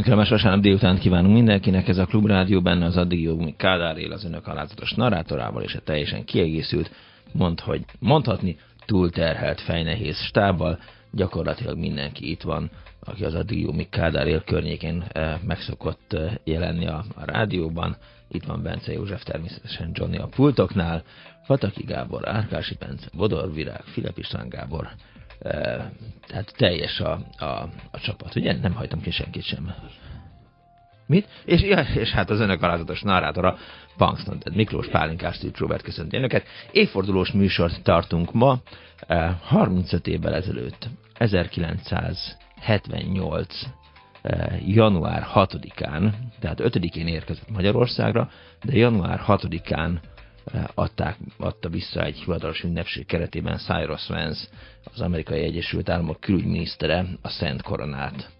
Nagyon kellemes vasárnap délután kívánunk mindenkinek. Ez a Klubrádió benne az addig jó, míg Kádár él az önök alázatos narrátorával, és a teljesen kiegészült, mond, hogy mondhatni, túlterhelt fejnehéz stábbal. Gyakorlatilag mindenki itt van, aki az addig jó, míg Kádár él környékén eh, megszokott eh, jelenni a, a rádióban. Itt van Bence József, természetesen Johnny a pultoknál, Fataki Gábor, Árkási Bence, Bodor Virág, Filip István Gábor, tehát teljes a, a, a csapat, ugye? Nem hagytam ki senkit sem. Mit? És, ja, és hát az önök alázatos narrátora, Punks tehát Miklós Pálinkás Steve Robert köszönti önöket. Évfordulós műsort tartunk ma, 35 évvel ezelőtt, 1978 január 6-án, tehát 5-én érkezett Magyarországra, de január 6-án adták, adta vissza egy hivatalos ünnepség keretében Cyrus Vance, az amerikai Egyesült Államok külügyminisztere a Szent Koronát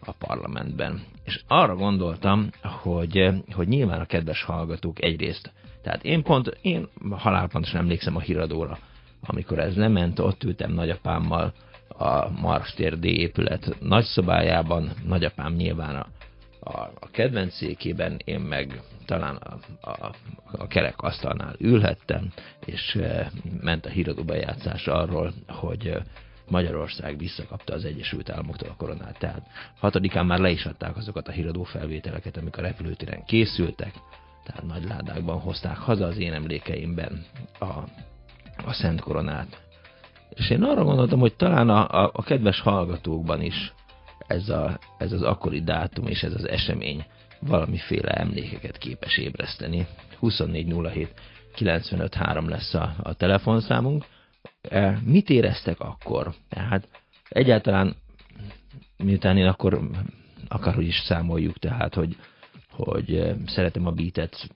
a parlamentben. És arra gondoltam, hogy, hogy nyilván a kedves hallgatók egyrészt, tehát én pont, én halálpontosan emlékszem a híradóra, amikor ez lement, ott ültem nagyapámmal a Marx tér D épület nagyszobájában, nagyapám nyilván a, a, a kedvenc én meg talán a, a, a kerek asztalnál ülhettem, és ment a híradó bejátszás arról, hogy Magyarország visszakapta az Egyesült Államoktól a koronát. Tehát hatodikán már le is adták azokat a híradó felvételeket, amik a repülőtéren készültek, tehát nagy ládákban hozták haza az én emlékeimben a, a Szent Koronát. És én arra gondoltam, hogy talán a, a, a kedves hallgatókban is ez, a, ez az akkori dátum és ez az esemény valamiféle emlékeket képes ébreszteni. 2407 953 lesz a, a telefonszámunk. E, mit éreztek akkor? Tehát egyáltalán, miután én akkor akárhogy is számoljuk, tehát, hogy, hogy e, szeretem a beatet,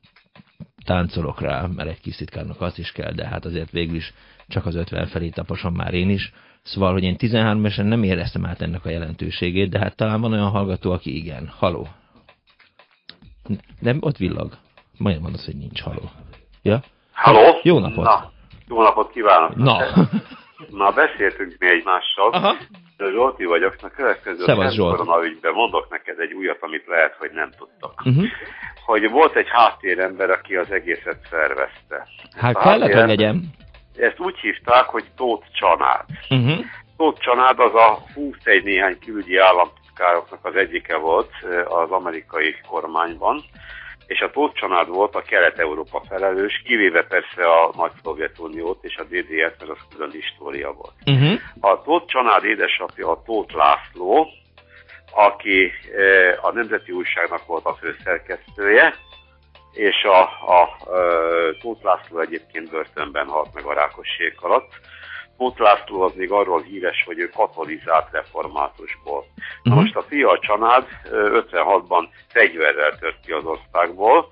táncolok rá, mert egy kis titkárnak azt is kell, de hát azért végül is csak az 50 felé taposom már én is. Szóval, hogy én 13 esen nem éreztem át ennek a jelentőségét, de hát talán van olyan hallgató, aki igen. Haló. Nem, ott villag. Majd mondasz, hogy nincs haló. Ja? Halló? Jó napot. Na, jó napot kívánok. Na. Na, beszéltünk mi egymással. Aha. Zsolti vagyok, a következő Szevasz, koronaügyben mondok neked egy újat, amit lehet, hogy nem tudtak. Uh -huh. Hogy volt egy háttérember, aki az egészet szervezte. Hát kellett, hogy legyen. Ezt úgy hívták, hogy Tóth Csanád. Uh -huh. Tóth Csanád az a 21 néhány külügyi államtitkároknak az egyike volt az amerikai kormányban, és a Tóth Csanád volt a Kelet-Európa felelős, kivéve persze a Nagy Szovjetuniót és a DDR-t, mert az külön história volt. Uh -huh. A Tóth Csanád édesapja a Tóth László, aki a Nemzeti Újságnak volt a főszerkesztője, és a, a, a Tóth László egyébként börtönben halt meg a rákosség alatt. Tóth László az még arról híres, hogy ő katolizált reformátusból. Na most a fia a Csanád 56-ban fegyverrel tört ki az országból,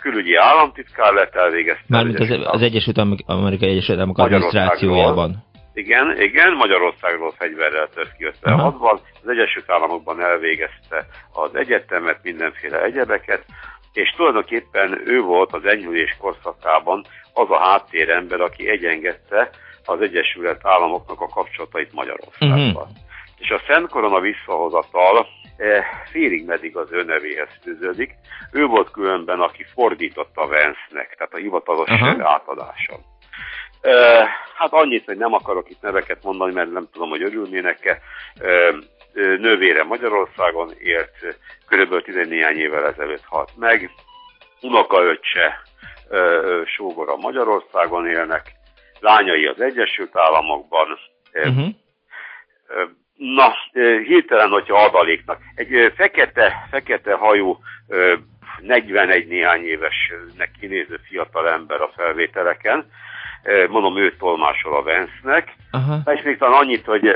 külügyi államtitkár lett, elvégezte. Mármint az, az Egyesült Amerikai Egyesült Államok adminisztrációjában. Igen, igen, Magyarországról fegyverrel tört ki 56-ban, az Egyesült Államokban elvégezte az egyetemet, mindenféle egyebeket, és tulajdonképpen ő volt az enyhülés korszakában az a háttérember, aki egyengedte az Egyesült Államoknak a kapcsolatait Magyarországgal. Uh -huh. És a Szent Korona visszahozatal eh, félig meddig az ő nevéhez fűződik. Ő volt különben, aki fordította Vance-nek, tehát a hivatalos uh -huh. átadása. Hát annyit, hogy nem akarok itt neveket mondani, mert nem tudom, hogy örülnének-e. Nővére Magyarországon élt, körülbelül 14 évvel ezelőtt halt meg. Unokaöccse, sógora Magyarországon élnek, lányai az Egyesült Államokban. Uh -huh. Na, hirtelen, hogyha adaléknak. Egy fekete, fekete hajú, 41 néhány évesnek kinéző fiatal ember a felvételeken, mondom, ő tolmásol a Vence-nek, és még talán annyit, hogy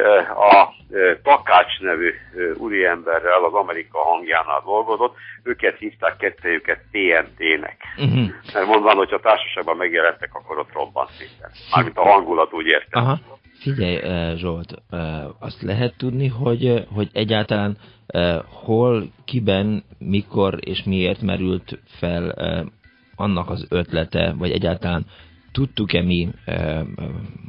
a Takács nevű úriemberrel az Amerika hangjánál dolgozott, őket hívták kettőjüket TNT-nek. Uh -huh. Mert mondván, hogyha a társaságban megjelentek, akkor ott robban szépen. Mármint a hangulat, úgy értem. Aha. Figyelj, Zsolt, azt lehet tudni, hogy, hogy egyáltalán hol, kiben, mikor és miért merült fel annak az ötlete, vagy egyáltalán tudtuk-e mi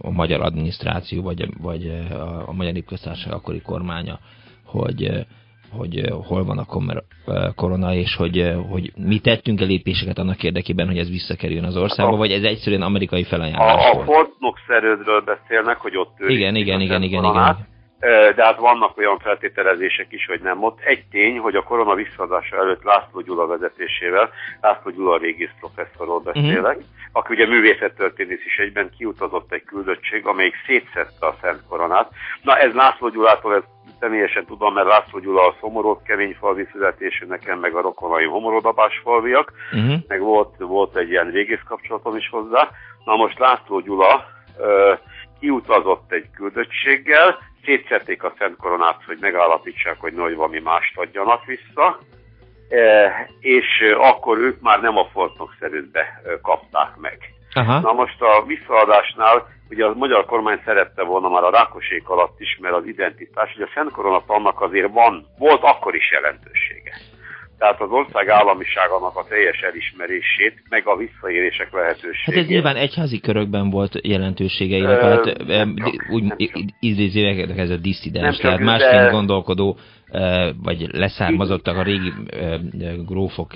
a magyar adminisztráció, vagy, vagy a, a Magyar Népköztársaság akkori kormánya, hogy hogy hol van a korona, és hogy, hogy mi tettünk-e lépéseket annak érdekében, hogy ez visszakerüljön az országba, vagy ez egyszerűen amerikai felajánlás a, volt? A Fort Knox erődről beszélnek, hogy ott Igen, igen, igen, igen, igen de hát vannak olyan feltételezések is, hogy nem ott. Egy tény, hogy a korona visszaadása előtt László Gyula vezetésével, László Gyula régész professzorról mhm. beszélek, uh-huh. aki ugye művészettörténész is egyben kiutazott egy küldöttség, amelyik szétszette a Szent Koronát. Na ez László Gyulától ez személyesen tudom, mert László Gyula a Szomorod falvi születésű, nekem meg a rokonai homorodabás falviak, uh-huh. meg volt, volt egy ilyen régész kapcsolatom is hozzá. Na most László Gyula ö, kiutazott egy küldöttséggel, szétszették a Szent Koronát, hogy megállapítsák, hogy nagy valami mást adjanak vissza, e, és akkor ők már nem a Fortnok szerűtbe kapták meg. Aha. Na most a visszaadásnál ugye a magyar kormány szerette volna már a rákosék alatt is, mert az identitás, hogy a Szent Koronat azért van, volt akkor is jelentősége tehát az ország államiságának a teljes elismerését, meg a visszaérések lehetőségét. Hát ez nyilván egyházi körökben volt jelentősége, illetve hát, úgy idézőleg ez a disszidens, tehát másként de... gondolkodó, vagy leszármazottak a régi grófok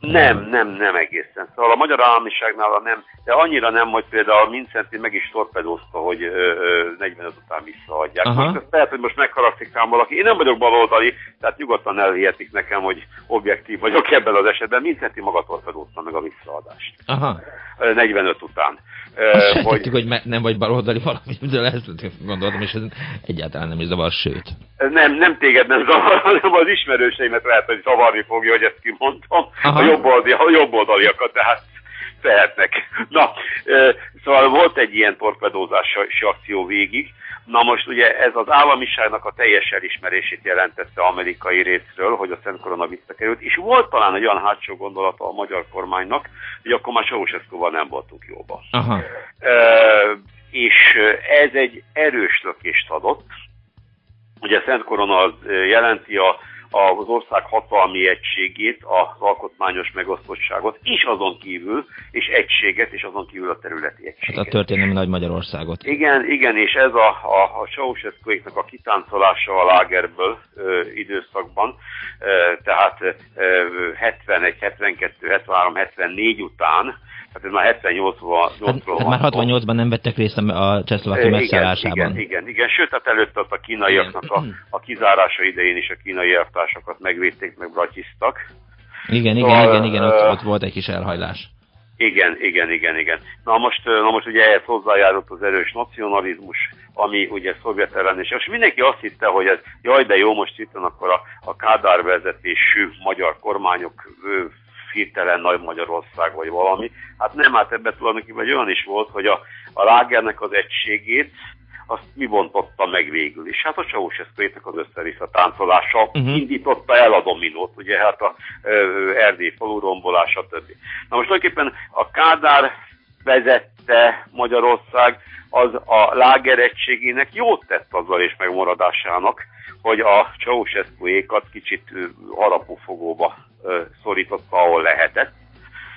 nem, nem, nem egészen. Szóval a magyar államiságnál nem, de annyira nem, hogy például Mincenti meg is torpedózta, hogy ö, ö, 45 után visszaadják. Aha. Most lehet, hogy most megharagszik rám valaki. Én nem vagyok baloldali, tehát nyugodtan elhihetik nekem, hogy objektív vagyok ebben az esetben. Mincenti maga torpedózta meg a visszaadást. Aha. 45 után. Azt hogy... hogy nem vagy baloldali valami, de lehet, gondoltam, és ez egyáltalán nem is zavar, sőt. Nem, nem téged nem zavar, hanem az ismerőseimet lehet, hogy zavarni fogja, hogy ezt kimondtam. Aha. A jobboldali, a jobboldaliakat, tehát tehetnek. Na, szóval volt egy ilyen torpedózási akció végig, Na most ugye ez az államiságnak a teljes elismerését jelentette amerikai részről, hogy a Szent Korona visszakerült, és volt talán egy olyan hátsó gondolata a magyar kormánynak, hogy akkor már Ceausescu-val nem voltunk jóban. Aha. E, és ez egy erős lökést adott. Ugye a Szent Korona jelenti a az ország hatalmi egységét, az alkotmányos megosztottságot, és azon kívül, és egységet, és azon kívül a területi egységet. Hát a történelmi Nagy Magyarországot. Igen, igen, és ez a, a, a ceausescu a kitáncolása a lágerből ö, időszakban, ö, tehát ö, 71, 72, 73, 74 után, Hát ez már 78-ról hát, Már 68-ban nem vettek részt a Csehszlovákia megszállásában. Igen, igen, igen. Sőt, hát előtt ott a kínaiaknak a, a kizárása idején is a kínai elvtársakat megvédték, meg bratyiztak. Igen, igen, szóval, igen, igen, ott, ott volt egy kis elhajlás. Igen, igen, igen, igen. Na most, na most ugye ehhez hozzájárult az erős nacionalizmus, ami ugye szovjet ellenes. És mindenki azt hitte, hogy ez, jaj, de jó, most itt akkor a, a Kádár vezetésű magyar kormányok hirtelen Nagy Magyarország vagy valami. Hát nem, hát ebben tulajdonképpen egy olyan is volt, hogy a, a lágernek az egységét, azt mi bontotta meg végül is? Hát a Ceausescu-nek az össze-vissza táncolása uh-huh. indította el a dominót, ugye hát a ö, Erdély falu rombolása, stb. Na most tulajdonképpen a Kádár vezette Magyarország az a láger egységének jót tett azzal és megmaradásának, hogy a Ceausescu-ékat kicsit harapófogóba szorította, ahol lehetett.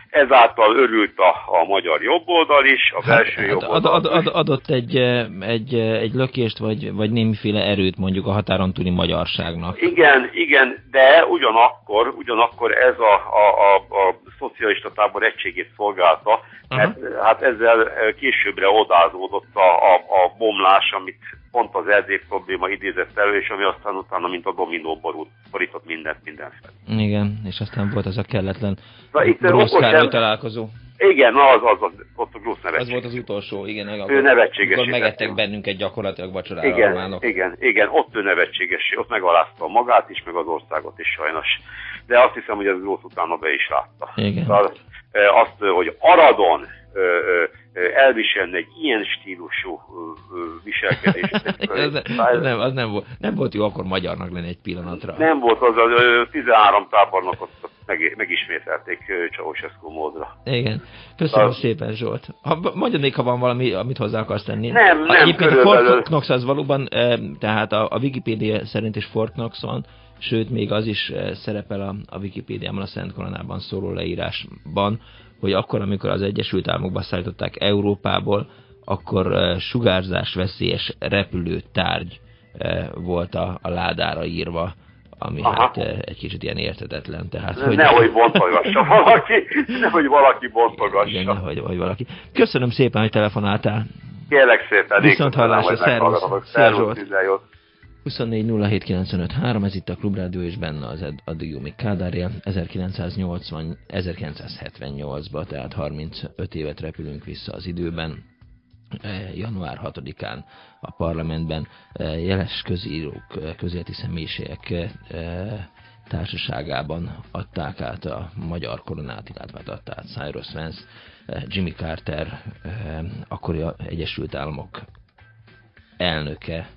Ezáltal örült a, a magyar jobboldal is, a belső hát, jobboldal ad, ad, ad, Adott egy, egy, egy lökést, vagy, vagy némiféle erőt mondjuk a határon túli magyarságnak. Igen, igen, de ugyanakkor, ugyanakkor ez a, a, a, a szocialista tábor egységét szolgálta, mert uh-huh. hát ezzel későbbre odázódott a, a, a bomlás, amit pont az Erdély probléma idézett elő, és ami aztán utána, mint a dominó borult, borított mindent mindenféle. Igen, és aztán volt az a kelletlen Grossz Károly találkozó. Igen, az, az, az, ott a Grossz nevetség. Az volt az utolsó, igen. Ő nevetséges. megettek bennünket gyakorlatilag vacsorára igen, románok. Igen, igen, ott ő nevetséges, ott megalázta magát is, meg az országot is sajnos. De azt hiszem, hogy ez Grosz utána be is látta. Igen. Szóval, azt, hogy Aradon elviselni egy ilyen stílusú viselkedést. az, nem, az nem, volt, nem volt jó akkor magyarnak lenni egy pillanatra. Nem volt, az a 13 tábornokot meg, megismételték Ceausescu módra. Igen. Köszönöm a... szépen, Zsolt. Ha, mondja még, ha van valami, amit hozzá akarsz tenni. Nem, nem, Egyébként körülbelül... a Fort Knox az valóban, tehát a, a Wikipedia szerint is Fort Knox van, sőt, még az is szerepel a, a Wikipédiában, a Szent Koronában szóló leírásban, hogy akkor, amikor az Egyesült Államokba szállították Európából, akkor sugárzás veszélyes repülőtárgy volt a, a ládára írva ami Aha. hát egy kicsit ilyen értetetlen. Tehát, hogy... Nehogy bontogassa valaki, nehogy valaki bontogassa. Igen, nehogy hogy valaki. Köszönöm szépen, hogy telefonáltál. Kérlek szépen. Viszont hallásra, szervusz. Szervusz, 24 ez itt a Klubrádió, és benne az Ed, addig Jumi Kádárja, 1980, 1978-ba, tehát 35 évet repülünk vissza az időben. E, január 6-án a parlamentben e, jeles közírók, e, közéleti személyiségek társaságában adták át a magyar koronát, illetve hát adta át Cyrus Vance, Jimmy Carter, akkori Egyesült Államok elnöke,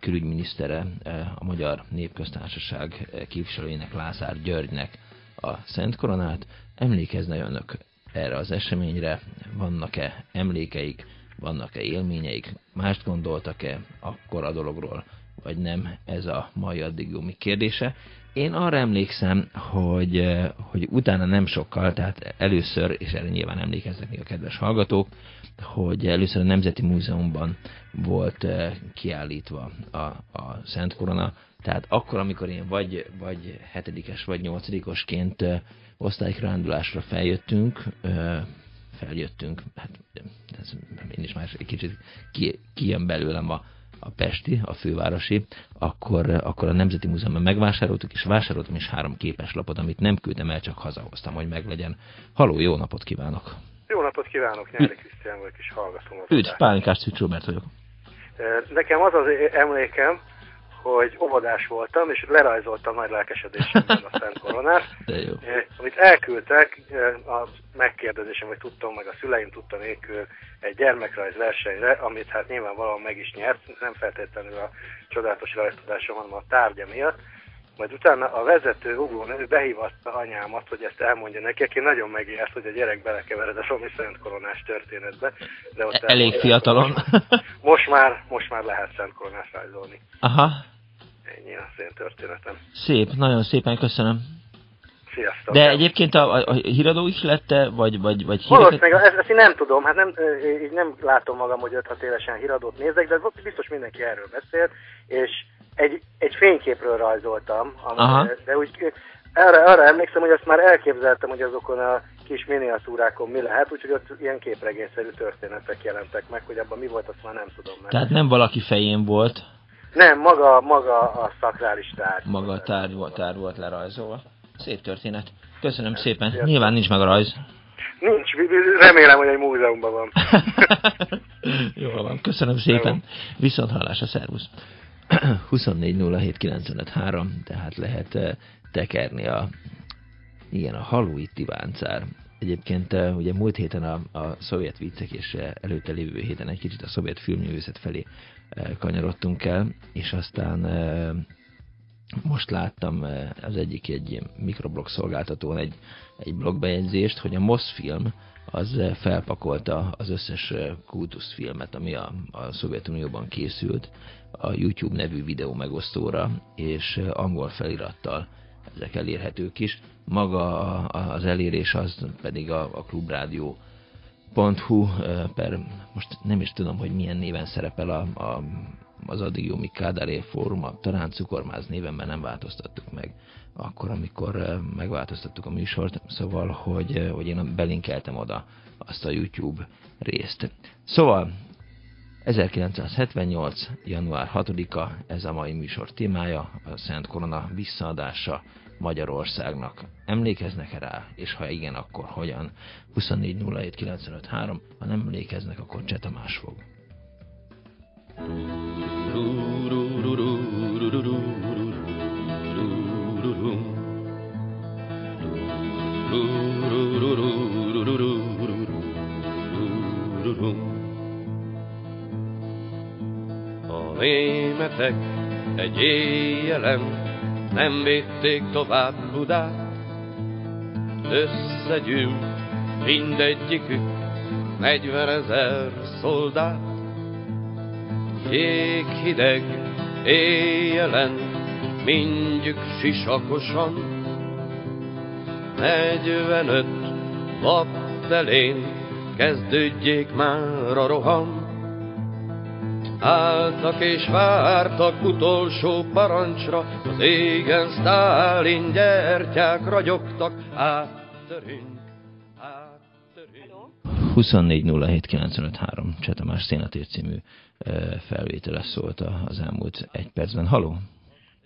külügyminisztere, a Magyar Népköztársaság képviselőjének Lázár Györgynek a Szent Koronát. Emlékezne önök erre az eseményre? Vannak-e emlékeik? Vannak-e élményeik? Mást gondoltak-e akkor a dologról? Vagy nem? Ez a mai addig kérdése. Én arra emlékszem, hogy, hogy utána nem sokkal, tehát először, és erre nyilván emlékeznek még a kedves hallgatók, hogy először a Nemzeti Múzeumban volt kiállítva a, a Szent Korona, tehát akkor, amikor én vagy, vagy hetedikes, vagy nyolcadikosként osztálykirándulásra feljöttünk, feljöttünk, hát ez, én is már egy kicsit ki, kijön belőlem a, a Pesti, a fővárosi, akkor, akkor a Nemzeti Múzeumban megvásároltuk, és vásároltam is három képeslapot, amit nem küldtem el, csak hazahoztam, hogy meglegyen. Haló, jó napot kívánok! Jó napot kívánok, Nyári Krisztián vagyok, és hallgatom Üdv, Pálinkás Szűcs Robert vagyok. Nekem az az emlékem, hogy óvodás voltam, és lerajzoltam nagy lelkesedésemben a Szent Koronát. Amit elküldtek, a megkérdezésem, hogy tudtam, meg a szüleim tudta nélkül egy gyermekrajz versenyre, amit hát nyilvánvalóan meg is nyert, nem feltétlenül a csodálatos rajztudásom, hanem a tárgya miatt. Majd utána a vezető nő behívatta anyámat, hogy ezt elmondja neki, aki nagyon megijelt, hogy a gyerek belekevered a Romi Szent Koronás történetbe. De ott Elég fiatalon. Most már, most már lehet Szent Koronás rajzolni. Aha. Ennyi az én történetem. Szép, nagyon szépen köszönöm. Sziasztok. De egyébként a, a, a híradó is lette, vagy, vagy, vagy híreket... Valószínűleg, ezt, ezt én nem tudom, hát nem, így nem látom magam, hogy 5-6 évesen híradót nézek, de biztos mindenki erről beszélt, és egy, egy fényképről rajzoltam, ami, de úgy arra, arra emlékszem, hogy azt már elképzeltem, hogy azokon a kis miniatúrákon mi lehet, úgyhogy ott ilyen képregényszerű történetek jelentek meg, hogy abban mi volt, azt már nem tudom. Meg. Tehát nem valaki fején volt? Nem, maga, maga a szakrális tárgy. Maga a tárgy volt, tárgy volt lerajzolva. Szép történet. Köszönöm nem, szépen. Szépen. Nyilván nincs meg a rajz. Nincs, remélem, hogy egy múzeumban van. Jól van, köszönöm szépen. Viszont hallásra, szervusz. 24.07.953, tehát lehet eh, tekerni a, igen, a halói tiváncár. Egyébként eh, ugye múlt héten a, a szovjet viccek, és eh, előtte lévő héten egy kicsit a szovjet filmnyűvészet felé kanyarodtunk el, és aztán most láttam az egyik egy mikroblog szolgáltatón egy, egy blogbejegyzést, hogy a Mosfilm az felpakolta az összes kultuszfilmet, ami a, a Szovjetunióban készült, a YouTube nevű videó megosztóra, és angol felirattal ezek elérhetők is. Maga az elérés az pedig a, a klubrádió.hu per, most nem is tudom, hogy milyen néven szerepel a, a, az addig jó Kádáré fórum, talán Cukormáz néven, mert nem változtattuk meg akkor, amikor megváltoztattuk a műsort, szóval, hogy, hogy én belinkeltem oda azt a YouTube részt. Szóval 1978. január 6-a, ez a mai műsor témája, a Szent Korona visszaadása Magyarországnak. Emlékeznek -e rá, és ha igen, akkor hogyan? 2407953, ha nem emlékeznek, akkor Csetamás fog. A németek egy éjjelen nem védték tovább Budát. Összegyűlt mindegyikük negyvenezer szoldát. Jéghideg éjjelen mindjük sisakosan, negyvenöt lap telén kezdődjék már a roham. Álltak és vártak utolsó parancsra, az égen Sztálin gyertyák ragyogtak, áttörünk, áttörünk. 2407953 Csetamás Szénatér című felvétele szólt az elmúlt egy percben. Haló?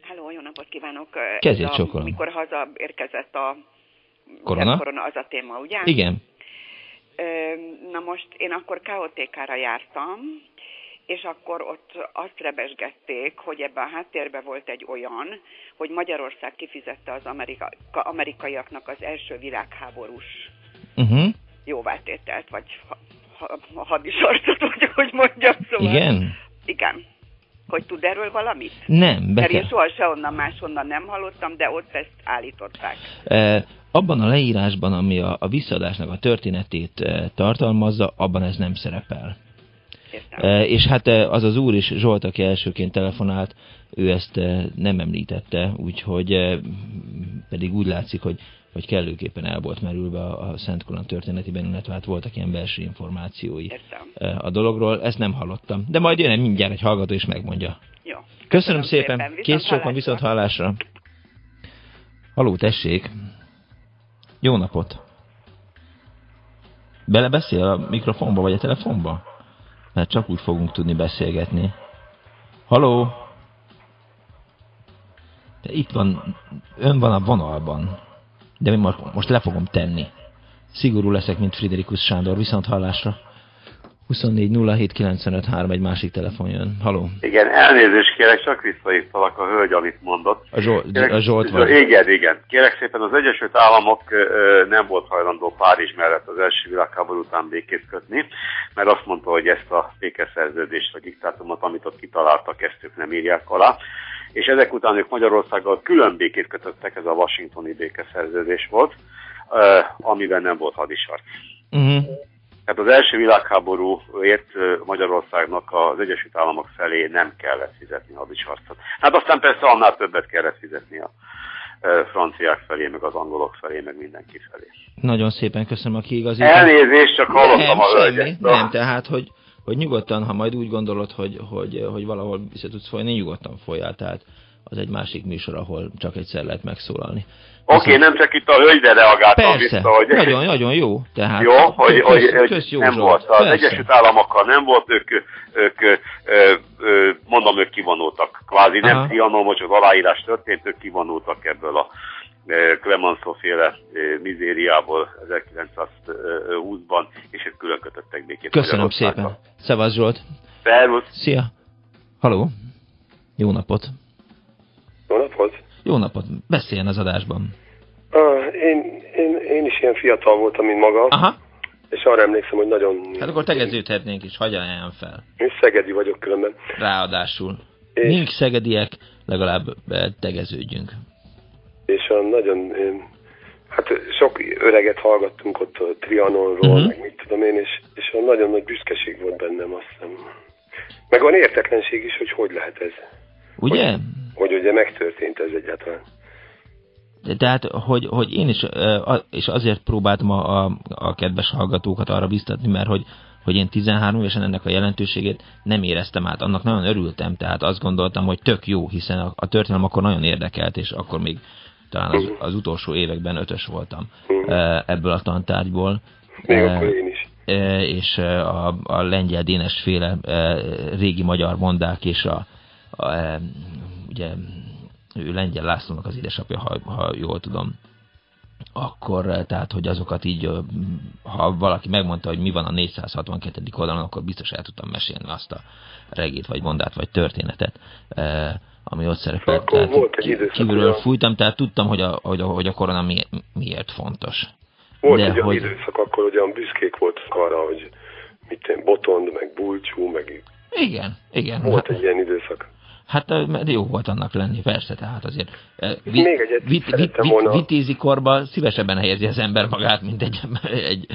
Halló, jó napot kívánok! Kezdjét sokkal. Mikor hazaérkezett a korona? korona az a téma, ugye? Igen. Na most én akkor KOTK-ra jártam, és akkor ott azt rebesgették, hogy ebben a háttérben volt egy olyan, hogy Magyarország kifizette az Amerika, amerikaiaknak az első világháborús uh-huh. jóváltételt, vagy ha, ha, hadisarcot, vagy hogy mondjam. Szóval. Igen? Igen. Hogy tud erről valamit? Nem. Mert én soha se onnan máshonnan nem hallottam, de ott ezt állították. E, abban a leírásban, ami a, a visszaadásnak a történetét e, tartalmazza, abban ez nem szerepel. Értem. És hát az az úr is, Zsolt, aki elsőként telefonált, ő ezt nem említette, úgyhogy pedig úgy látszik, hogy, hogy kellőképpen el volt merülve a, Szent Korán történetében, illetve hát voltak ilyen belső információi Értem. a dologról. Ezt nem hallottam. De majd jön mindjárt egy hallgató és megmondja. Jó. Köszönöm, Köszönöm szépen. szépen. Kész sokan viszont hallásra. Haló, tessék. Jó napot. Belebeszél a mikrofonba vagy a telefonba? Mert csak úgy fogunk tudni beszélgetni. Haló? De itt van, ön van a vonalban, de most le fogom tenni. Szigorú leszek, mint Friderikus Sándor, viszont hallásra. 24 egy másik telefon jön. Haló? Igen, elnézést kérek, csak visszahívtalak a hölgy, amit mondott. A Zsolt, kérek, a Zsolt vagy? Igen, igen. Kérek szépen, az Egyesült Államok nem volt hajlandó Párizs mellett az első világháború után békét kötni, mert azt mondta, hogy ezt a békeszerződést, a diktátumot, amit ott kitaláltak, ezt ők nem írják alá. És ezek után ők Magyarországgal külön békét kötöttek, ez a washingtoni békeszerződés volt, amiben nem volt hadisarc. Uh-huh. Tehát az első világháborúért Magyarországnak az Egyesült Államok felé nem kellett fizetni hadisarcot. Hát aztán persze annál többet kellett fizetni a franciák felé, meg az angolok felé, meg mindenki felé. Nagyon szépen köszönöm a kiigazítást. Elnézést, csak hallottam nem, a hölgyet. Nem, tehát, hogy, hogy nyugodtan, ha majd úgy gondolod, hogy, hogy, hogy valahol vissza tudsz folyni, nyugodtan folyjál. Tehát az egy másik műsor, ahol csak egyszer lehet megszólalni. Oké, okay, nem csak itt a hölgyre reagáltam Persze, vissza, hogy... nagyon, nagyon jó. Tehát jó, hogy, köz, hogy, köz jó nem zsolt. volt. Az Persze. Egyesült Államokkal nem volt, ők, ők, ők mondom, ők kivonultak. Kvázi Aha. nem Trianon, most az aláírás történt, ők kivonultak ebből a Clemenceau féle mizériából 1920-ban, és ők külön kötöttek békét. Köszönöm szépen. Szevasz Zsolt. Szervusz. Szia. Haló. Jó napot. Jó napot. Jó napot. Beszéljen az adásban. Uh, én, én, én is ilyen fiatal voltam, mint maga. Aha. És arra emlékszem, hogy nagyon... Hát akkor tegeződhetnénk is, hagyja fel. Én szegedi vagyok különben. Ráadásul. És... Mink szegediek, legalább tegeződjünk. És a nagyon... Hát sok öreget hallgattunk ott a Trianonról, uh-huh. meg mit tudom én, és, és a nagyon nagy büszkeség volt bennem, azt hiszem. Meg van értetlenség is, hogy hogy lehet ez. Ugye? Hogy, hogy ugye megtörtént ez egyáltalán. Tehát, hogy, hogy én is, és azért próbáltam a, a, a kedves hallgatókat arra biztatni, mert hogy, hogy én 13 évesen ennek a jelentőségét nem éreztem át, annak nagyon örültem, tehát azt gondoltam, hogy tök jó, hiszen a, a történelem akkor nagyon érdekelt, és akkor még talán az, az utolsó években ötös voltam ebből a tantárgyból. Még akkor én is. És a, a lengyel dénes féle régi magyar mondák és a, a ő Lengyel Lászlónak az édesapja, ha, ha jól tudom, akkor tehát, hogy azokat így, ha valaki megmondta, hogy mi van a 462. oldalon, akkor biztos el tudtam mesélni azt a regét, vagy mondát, vagy történetet, ami ott szerepelt. Tehát volt egy kívülről fújtam, tehát tudtam, hogy a, hogy a, hogy a korona mi, miért fontos. Volt De, egy hogy... időszak, akkor olyan büszkék voltak arra, hogy mit én, botond, meg bulcsú, meg... Igen, igen. Volt hát... egy ilyen időszak. Hát jó volt annak lenni, persze, tehát azért vi, Még egyet vit, vit, vit, volna. vitézi korba szívesebben helyezi az ember magát, mint egy, egy,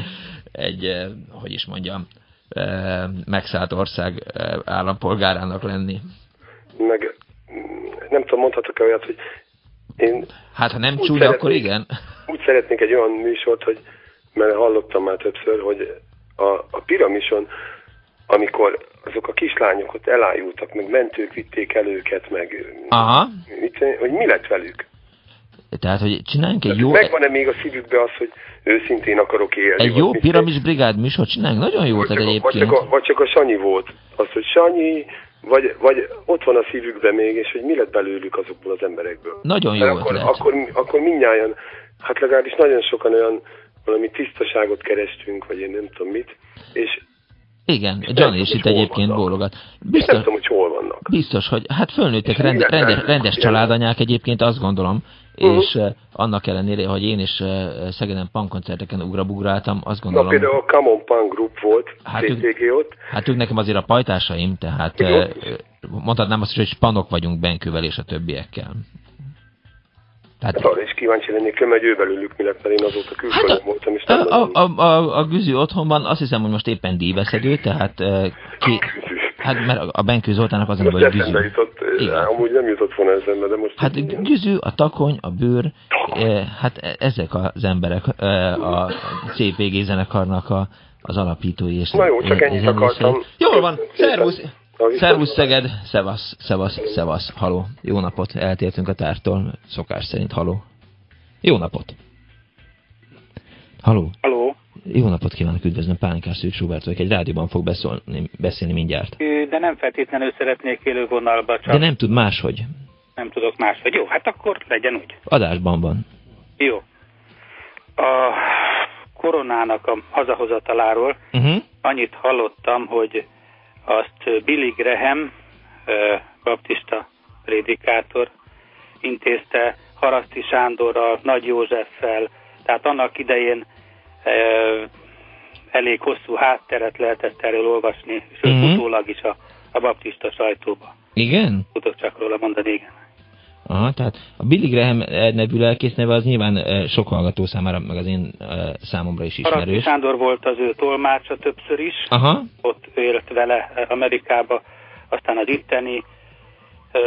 egy hogy is mondjam, megszállt ország állampolgárának lenni. Meg nem tudom, mondhatok-e olyat, hogy én... Hát ha nem csúnya, akkor igen. Úgy szeretnék egy olyan műsort, hogy mert hallottam már többször, hogy a, a piramison amikor azok a kislányok ott elájultak, meg mentők vitték el őket, meg Aha. Mit, hogy mi lett velük? Tehát, hogy csináljunk egy jó... Megvan-e még a szívükbe az, hogy őszintén akarok élni? Egy jó piramis brigád műsor csináljunk? Nagyon jó, tehát egyébként. Vagy csak, a, vagy csak a Sanyi volt. Az, hogy Sanyi, vagy, vagy ott van a szívükben még, és hogy mi lett belőlük azokból az emberekből. Nagyon jó akkor, akkor, akkor mindnyáján, hát legalábbis nagyon sokan olyan valami tisztaságot kerestünk, vagy én nem tudom mit, és igen, Johnny is itt egyébként vannak. bólogat. Biztos, nem tudom, hogy hol vannak. Biztos, hogy hát fölnőttek rende, rendes, rendes családanyák egyébként, azt gondolom, uh-huh. és uh, annak ellenére, hogy én is uh, Szegeden punkkoncerteken ugrabugráltam, azt gondolom... Na például a Common Punk Group volt, hát ők, ott. Hát ők nekem azért a pajtásaim, tehát uh, mondhatnám azt, hogy spanok vagyunk Benkővel és a többiekkel. Tehát, hát arra is kíváncsi lennék, hogy ő belőlük mi lett, mert én azóta külföldön hát voltam. És nem a, a, a, a Güzű otthonban azt hiszem, hogy most éppen díjveszedő, tehát ki, Hát mert a Benkő Zoltának az hogy Güzű. Jutott, Igen. amúgy nem jutott volna eszembe, de most... Hát Güzű, a takony, a bőr, e, hát e, ezek az emberek e, a CPG zenekarnak a, az alapítói és Na jó, csak ennyit akartam. Jól van, szervusz! Szervusz Szeged, szevasz, szevasz, szevasz, haló. Jó napot, eltértünk a tártól, szokás szerint haló. Jó napot! Haló. Haló. Jó napot kívánok, üdvözlöm, Pálinkás Szűcs Robert vagyok, egy rádióban fog beszélni, beszélni mindjárt. De nem feltétlenül szeretnék élő vonalba csak. De nem tud máshogy. Nem tudok máshogy. Jó, hát akkor legyen úgy. Adásban van. Jó. A koronának a hazahozataláról uh-huh. annyit hallottam, hogy azt Billy Graham, baptista prédikátor intézte Haraszti Sándorral, Nagy Józseffel, tehát annak idején elég hosszú hátteret lehetett erről olvasni, sőt uh-huh. utólag is a, a baptista sajtóba. Igen? Tudok csak róla mondani, igen. Aha, tehát a Billy Graham nevű lelkész neve az nyilván sok hallgató számára, meg az én számomra is ismerős. Haraszti Sándor volt az ő tolmácsa többször is, Aha. ott élt vele Amerikába, aztán az itteni ö,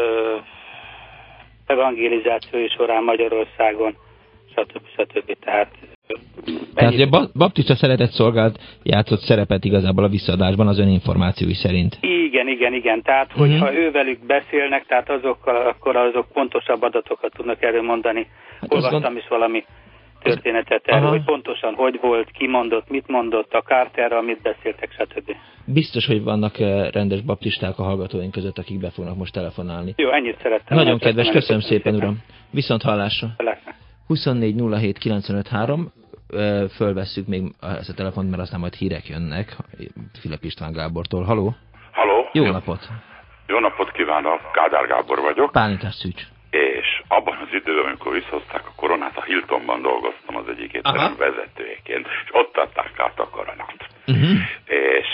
evangelizációi során Magyarországon, stb. stb. Tehát tehát ugye a baptista szeretett szolgált játszott szerepet igazából a visszaadásban az ön információi szerint. Igen, igen, igen. Tehát, hogyha uh-huh. ővelük beszélnek, tehát azokkal, akkor azok pontosabb adatokat tudnak erről mondani. Hát Olvastam gond... is valami történetet erről, Aha. hogy pontosan hogy volt, ki mondott, mit mondott, a Carterral mit beszéltek, stb. Biztos, hogy vannak rendes baptisták a hallgatóink között, akik be fognak most telefonálni. Jó, ennyit szerettem. Nagyon kedves, köszönöm szépen, szépen, uram. Viszont hallásra. 24 07 fölvesszük még ezt a telefont, mert aztán majd hírek jönnek Filip István Gábortól. Haló? Haló? Jó napot! Jó napot kívánok, Kádár Gábor vagyok. Pálinkás Szűcs. És abban az időben, amikor visszahozták a koronát, a Hiltonban dolgoztam az egyik étterem vezetőjeként, és ott adták át a koronát. Uh-huh. És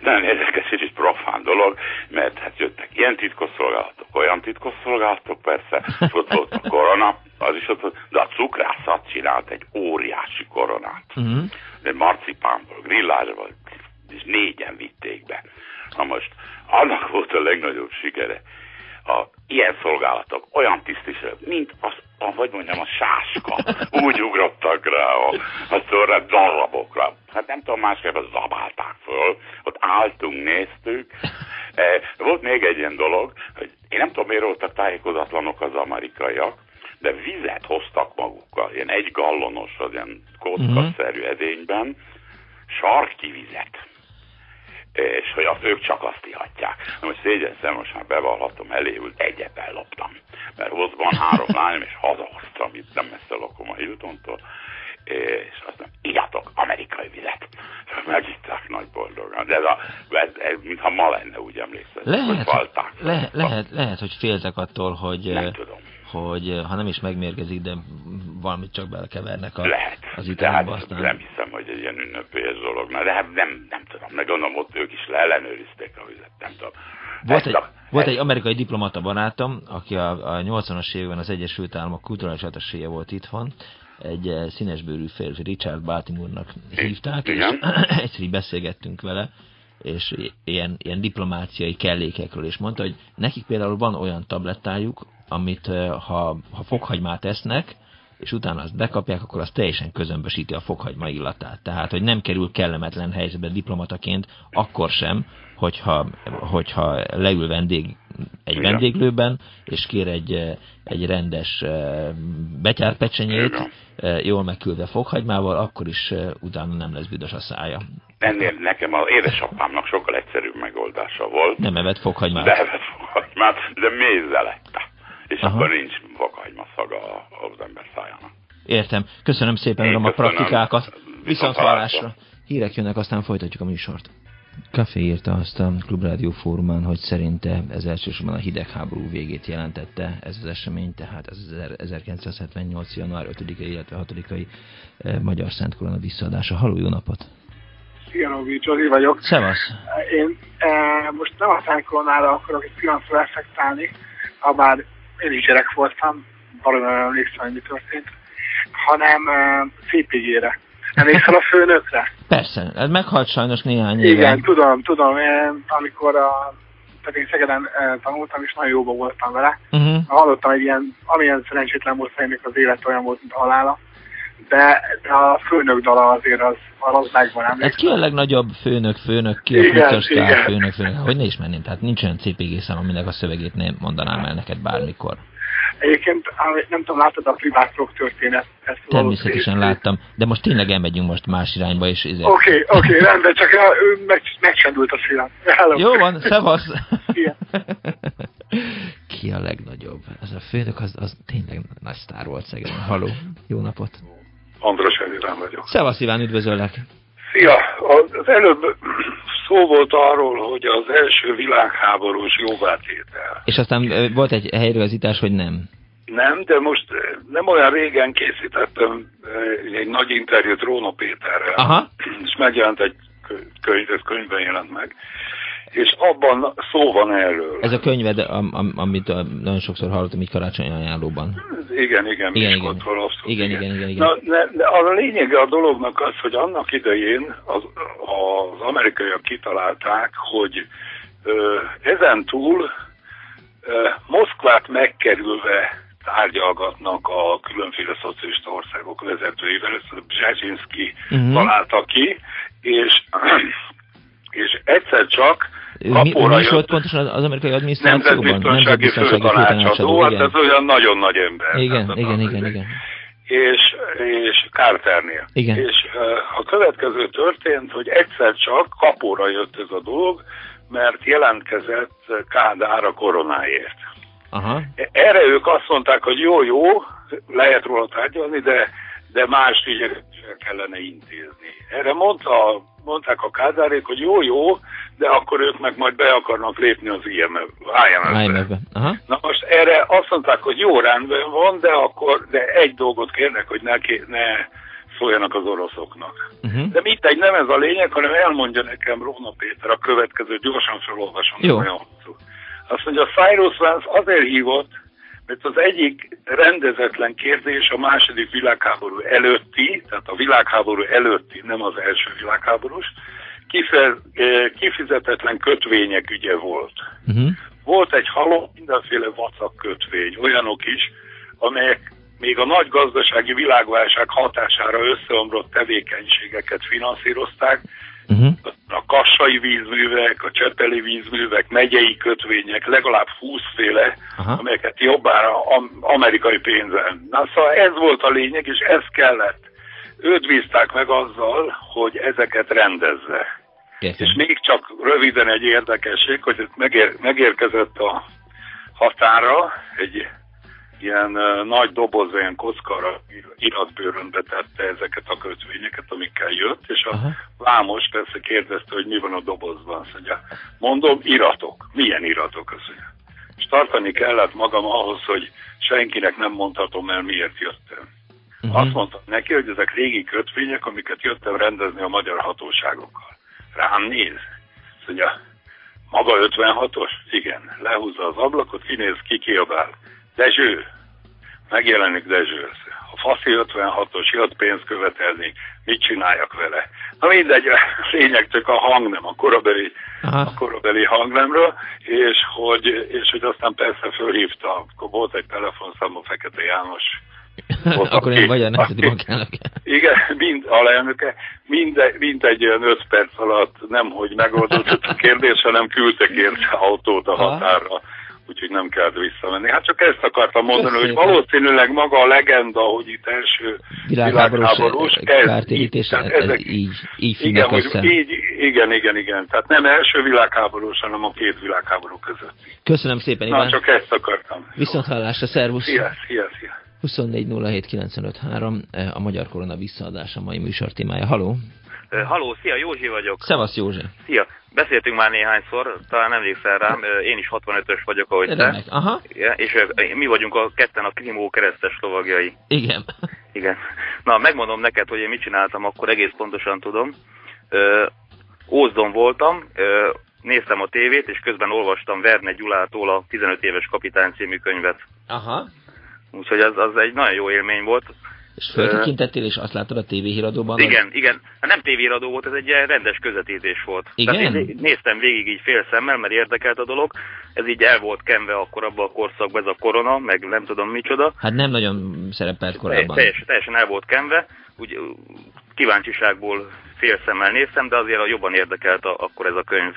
nagyon érdekes egy profán dolog, mert hát jöttek ilyen titkosszolgálatok, olyan titkosszolgálatok persze, és ott volt a korona, az is ott volt, de a cukrászat csinált egy óriási koronát. Uh-huh. De marcipánból, grillázsból, és négyen vitték be. Na most, annak volt a legnagyobb sikere, a ilyen szolgálatok olyan tisztviselők, mint az, a, hogy mondjam, a sáska. Úgy ugrottak rá a, a szörre darabokra. Hát nem tudom, másképp zabálták föl. Ott álltunk, néztük. E, volt még egy ilyen dolog, hogy én nem tudom, miért voltak tájékozatlanok az amerikaiak, de vizet hoztak magukkal, ilyen egy gallonos, az ilyen kockaszerű edényben, sarki vizet és hogy azt ők csak azt ihatják. Na most szégyen most már bevallhatom, elévül egyet elloptam. Mert hozban három lányom, és hazahoztam, itt nem messze lakom a Hiltontól, és azt mondom, igyatok amerikai vizet. Megitták nagy boldogan. De ez, a, ez, ez mintha ma lenne, úgy emlékszem, lehet, hogy falták. Le, lehet, lehet, hogy féltek attól, hogy... Nem tudom hogy ha nem is megmérgezik, de valamit csak belekevernek a, Lehet. az italba. Hát aztán... Nem hiszem, hogy egy ilyen ünnepélyes dolog. De hát nem, nem tudom, meg gondolom, ott ők is leellenőrizték a vizet, nem tudom. Volt, egy, a, volt egy amerikai diplomata barátom, aki a, a 80-as években az Egyesült Államok kulturális atasséje volt itthon, egy eh, színesbőrű férfi, Richard Baltimore-nak hívták, Igen. és egyszer beszélgettünk vele, és ilyen, ilyen diplomáciai kellékekről, és mondta, hogy nekik például van olyan tablettájuk, amit ha, ha fokhagymát esznek, és utána azt bekapják, akkor az teljesen közömbösíti a fokhagyma illatát. Tehát, hogy nem kerül kellemetlen helyzetbe diplomataként, akkor sem, hogyha, hogyha leül vendég egy Igen. vendéglőben, és kér egy, egy rendes betyárpecsenyét, jól megküldve fokhagymával, akkor is utána nem lesz büdös a szája. Ennél nekem az édesapámnak sokkal egyszerűbb megoldása volt. Nem evett fokhagymát. De evett fokhagymát, de mézelette. És Aha. akkor nincs fokhagyma szaga az ember szájának. Értem. Köszönöm szépen a praktikákat. Viszont hallásra. Hírek jönnek, aztán folytatjuk a műsort. Café írta azt a Klubrádió fórumán, hogy szerinte ez elsősorban a hidegháború végét jelentette ez az esemény, tehát ez 1978. január 5 illetve 6 eh, Magyar Szent Korona visszaadása. Halló, jó napot! Szia, Robi, Zsozi vagyok. Szevasz! Én e, most nem a Szent Koronára akarok egy pillanatra reflektálni, ha bár én is gyerek voltam, valóban emlékszem, hogy mi történt, hanem szépigére. Emlékszel a főnökre? Persze, ez meghalt sajnos néhány éve. Igen, tudom, tudom. Én, amikor a én Szegeden tanultam, és nagyon jóban voltam vele. Uh-huh. Hallottam egy ilyen, amilyen szerencsétlen volt szerintem az élet olyan volt, mint a halála. De, de a főnök dala azért az, az megvan, emlékszem. Hát ki a legnagyobb főnök, főnök, ki a igen, igen. főnök, főnök? Hogy ne ismerném, tehát nincs olyan CPG szám, aminek a szövegét nem mondanám el neked bármikor. Egyébként nem tudom, láttad a privát rock történet? Természetesen láttam, de most tényleg elmegyünk most más irányba is. Oké, oké, okay, okay, rendben, csak ő meg, megcsendült a szívem. Jó van, szevasz! Ki a legnagyobb? Ez a főnök, az, az tényleg nagy sztár volt Szegeden. Haló, jó napot! András Elirán vagyok. Szevasz Iván, üdvözöllek! Szia! Az előbb szó volt arról, hogy az első világháborús jóvátétel. És aztán volt egy helyrőzítás, hogy nem. Nem, de most nem olyan régen készítettem egy nagy interjút Róna Péterrel, Aha. és megjelent egy könyv, ez könyvben jelent meg, és abban szó van erről. Ez a könyved, am, am, amit nagyon sokszor hallottam így karácsonyi ajánlóban. Igen, igen, igen, igen. Abszolút, igen, igen, igen, igen. Na, ne, ne, a lényege a dolognak az, hogy annak idején az, az amerikaiak kitalálták, hogy ö, ezen túl ö, Moszkvát megkerülve tárgyalgatnak a különféle szocialista országok vezetőivel, ezt Brzezinski uh-huh. találta ki, és, és egyszer csak kapóra mi, mi is volt pontosan az amerikai adminisztrációban? Nemzetbiztonsági főtanácsadó, hát ez olyan nagyon nagy ember. Igen, hát, igen, igen, igen. És, és Carternél. Igen. És a következő történt, hogy egyszer csak kapóra jött ez a dolog, mert jelentkezett Kádár a koronáért. Aha. Erre ők azt mondták, hogy jó, jó, lehet róla tárgyalni, de, de más ügyeket kellene intézni. Erre mondta, mondták a kádárék, hogy jó, jó, de akkor ők meg majd be akarnak lépni az IMF-be. Na most erre azt mondták, hogy jó rendben van, de akkor de egy dolgot kérnek, hogy ne, ne szóljanak az oroszoknak. Uh-huh. De mindegy, nem ez a lényeg, hanem elmondja nekem Róna Péter a következő, gyorsan felolvasom. Jó. Azt mondja, a Cyrus Vance azért hívott, mert az egyik rendezetlen kérdés a második világháború előtti, tehát a világháború előtti, nem az első világháborús, kifizetetlen kötvények ügye volt. Uh-huh. Volt egy haló, mindenféle vacak kötvény, olyanok is, amelyek még a nagy gazdasági világválság hatására összeomlott tevékenységeket finanszírozták, uh-huh. a kassai vízművek, a csepeli vízművek, megyei kötvények, legalább 20 féle, uh-huh. amelyeket jobbára amerikai pénzen. Na szóval ez volt a lényeg, és ez kellett. Őt bízták meg azzal, hogy ezeket rendezze. Értem. És még csak röviden egy érdekesség, hogy megér, megérkezett a határa egy ilyen nagy doboz, ilyen kockara iratbőrön betette ezeket a kötvényeket, amikkel jött, és a Aha. vámos persze kérdezte, hogy mi van a dobozban. Azt mondja, mondom, iratok. Milyen iratok? Azt mondja. És tartani kellett magam ahhoz, hogy senkinek nem mondhatom el, miért jöttem. Uh-huh. Azt mondtam neki, hogy ezek régi kötvények, amiket jöttem rendezni a magyar hatóságokkal. Rám néz. Azt mondja, maga 56-os? Igen. Lehúzza az ablakot, kinéz, kikiabál. Dezső, megjelenik Dezső. A faszi 56-os jött pénzt követelni, mit csináljak vele? Na mindegy, lényeg csak a hang nem, a korabeli, a korabeli hangnemről, és hogy, és hogy aztán persze fölhívta, akkor volt egy telefonszám a Fekete János Akkor én vagy a Nemzeti Bank elnöke. Igen, mind alelnöke, mind, mind egy olyan öt perc alatt nem, hogy megoldott a kérdés, hanem küldtek érte autót a határra úgyhogy nem kellett visszamenni. Hát csak ezt akartam mondani, hogy valószínűleg maga a legenda, hogy itt első világháborús, ez, így, tehát ezek, így, így igen, hogy így, igen, igen, igen. Tehát nem első világháborús, hanem a két világháború között. Köszönöm szépen, Iván. Na, csak ezt akartam. Viszont hallásra, szervusz. Szia, szia, szia. 24 a Magyar Korona visszaadása mai műsor témája. Haló! Haló, szia, Józsi vagyok. Szevasz, Józsi. Szia. Beszéltünk már néhányszor, talán emlékszel rám, én is 65-ös vagyok, ahogy te. Aha. És mi vagyunk a ketten a Krimó keresztes lovagjai. Igen. Igen. Na, megmondom neked, hogy én mit csináltam, akkor egész pontosan tudom. Ózdon voltam, néztem a tévét, és közben olvastam Verne Gyulától a 15 éves kapitány című könyvet. Aha. Úgyhogy az, az egy nagyon jó élmény volt. És föltekintettél, és azt látod a tévéhíradóban? Igen, az... igen. Hát nem tévéhíradó volt, ez egy rendes közvetítés volt. Igen? Tehát én néztem végig így fél szemmel, mert érdekelt a dolog. Ez így el volt kenve akkor abban a korszakban ez a korona, meg nem tudom micsoda. Hát nem nagyon szerepelt korábban. Teljesen, teljesen el volt kenve. Úgy kíváncsiságból fél szemmel néztem, de azért jobban érdekelt a, akkor ez a könyv.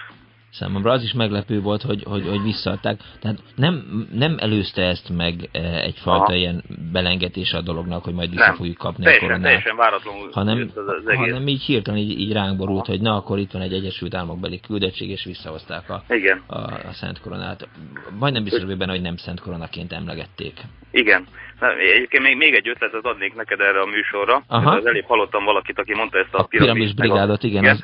Számomra az is meglepő volt, hogy, hogy, hogy visszaadták. Tehát nem, nem előzte ezt meg e, egyfajta Aha. ilyen belengetés a dolognak, hogy majd vissza fogjuk kapni teljesen, a koronát. Teljesen váratlanul hanem, az, az hanem így hirtelen így, így ránk borult, Aha. hogy na, akkor itt van egy Egyesült Államokbeli küldettség, és visszahozták a, Igen. a, a Szent Koronát. Majdnem biztos benne, hogy nem Szent Koronaként emlegették. Igen. Na, egyébként még, még egy ötletet adnék neked erre a műsorra. Aha. Az elég hallottam valakit, aki mondta ezt a, a piramis, brigádot, igen. igen. Az...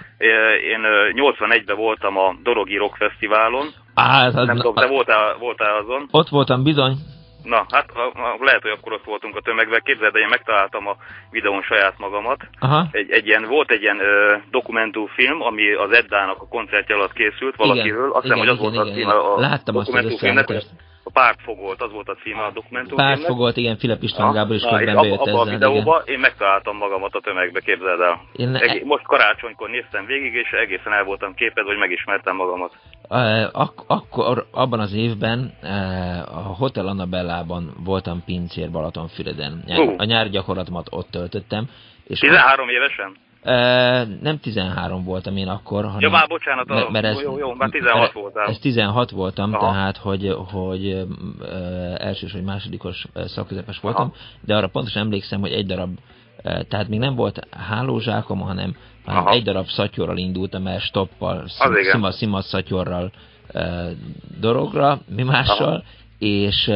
Én 81-ben voltam a Dorogi Rock Fesztiválon. Á, az, nem tudom, te voltál, voltál azon? Ott voltam, bizony. Na, hát lehet, hogy akkor ott voltunk a tömegben. Képzeld, de én megtaláltam a videón saját magamat. Aha. Egy, egy ilyen, volt egy ilyen ö, dokumentumfilm, ami az Eddának a koncertje alatt készült valakiről. Azt hiszem, hogy az igen, volt igen, a címe a Láttam azt az a pártfogolt, az volt a címe a dokumentumfilmnek. Pártfogolt, igen, Filip István Gábor is közben bejött ezzel. a videóban én megtaláltam magamat a tömegbe, képzeld el. Én. Egé most karácsonykor néztem végig, és egészen el voltam képed, hogy megismertem magamat. Ak akkor abban az évben a Hotel Annabellában voltam pincér Balatonfüreden. A nyári gyakorlatomat ott töltöttem. És 13 évesen? Nem 13 voltam én akkor, hanem... Ja, már bocsánat, a, mert ez, jó, jó, már 16 mert voltál. Ez 16 voltam, Aha. tehát, hogy, hogy elsős vagy másodikos szakközepes voltam, Aha. de arra pontosan emlékszem, hogy egy darab, tehát még nem volt hálózsákom, hanem, hanem egy darab szatyorral indultam mert stoppal, szima, szima szatyorral dorogra, mi mással, Aha. és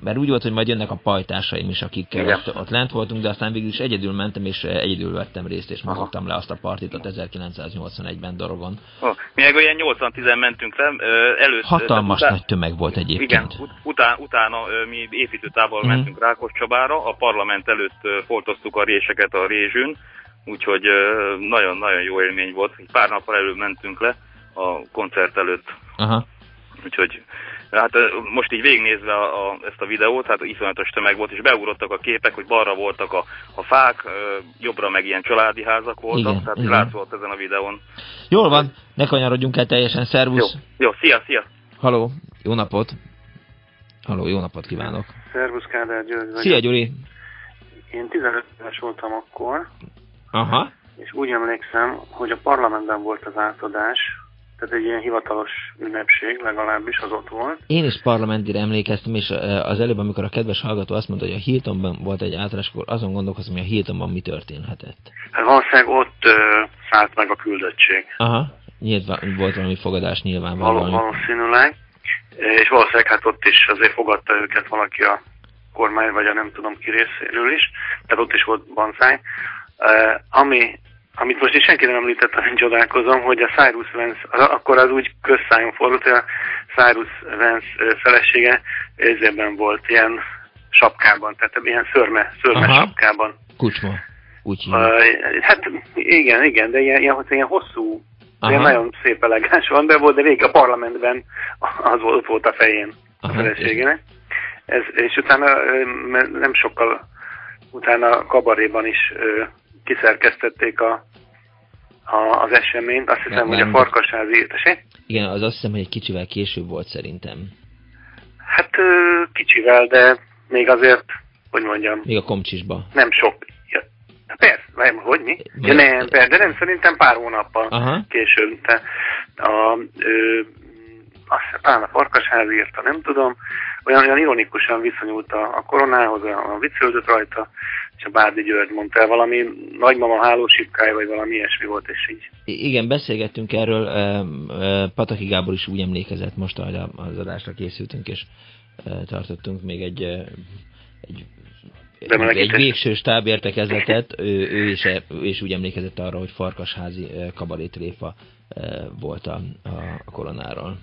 mert úgy volt, hogy majd jönnek a pajtásaim is, akikkel ott, ott lent voltunk, de aztán végül is egyedül mentem, és egyedül vettem részt, és magadtam le azt a partitot 1981-ben Dorogon. Oh, mi meg olyan 80-10 mentünk le, előtt... Hatalmas után, nagy tömeg volt egyébként. Igen, után, utána mi építőtábor mm. mentünk Rákos Csabára, a parlament előtt foltoztuk a réseket a rézsűn, úgyhogy nagyon-nagyon jó élmény volt. Pár nappal előbb mentünk le a koncert előtt. Aha. Úgyhogy Hát most így végignézve a, a, ezt a videót, hát iszonyatos tömeg volt, és beugrottak a képek, hogy balra voltak a, a fák, jobbra meg ilyen családi házak voltak, igen, tehát igen. látszott ezen a videón. Jól van, ne kanyarodjunk el teljesen, szervusz! Jó, jó szia, szia! Haló, jó napot! Haló, jó napot kívánok! Szervusz, Kádár György vagyok. Szia, Gyuri! Én 15 éves voltam akkor. Aha. És úgy emlékszem, hogy a parlamentben volt az átadás, tehát egy ilyen hivatalos ünnepség legalábbis az ott volt. Én is parlamentire emlékeztem, és az előbb, amikor a kedves hallgató azt mondta, hogy a Hiltonban volt egy általános, akkor azon gondolkozom, hogy a Hiltonban mi történhetett. Hát valószínűleg ott uh, szállt meg a küldöttség. Aha, nyilván, volt valami fogadás nyilván. Val valószínűleg. És valószínűleg hát ott is azért fogadta őket valaki a kormány, vagy a nem tudom ki részéről is. Tehát ott is volt banszány. Uh, ami amit most is senki nem említett, hanem csodálkozom, hogy a Cyrus Vance, akkor az úgy közszájon fordult, hogy a Cyrus Vance felesége ezében volt, ilyen sapkában, tehát ilyen szörme, szörme Aha. sapkában. Kucsma. Úgy uh, hát igen, igen, de ilyen, ilyen, ilyen hosszú, ilyen nagyon szép elegáns van, de volt, de végig a parlamentben az volt, volt a fején Aha, a feleségének. Ez, és utána nem sokkal utána kabaréban is kiszerkesztették a, a, az eseményt. Azt hiszem, hogy a farkasházi... Tessék? Igen, az azt hiszem, hogy egy kicsivel később volt szerintem. Hát kicsivel, de még azért hogy mondjam. Még a komcsisba. Nem sok. Ja, persze, nem, hogy mi? Ja, nem, persze, de nem, szerintem pár hónappal Aha. később. Te, a, ö, azt talán a Farkasház írta, nem tudom, olyan, olyan ironikusan viszonyult a, a koronához, a, a viccöldött rajta, és a Bárdi György mondta el valami nagymama hálósipkája, vagy valami ilyesmi volt, és így. Igen, beszélgettünk erről, Pataki Gábor is úgy emlékezett most, ahogy az adásra készültünk, és tartottunk még egy, egy egy, végső stábértekezletet, ő, ő, is, ő is úgy emlékezett arra, hogy farkasházi kabarétréfa volt a, a koronáról.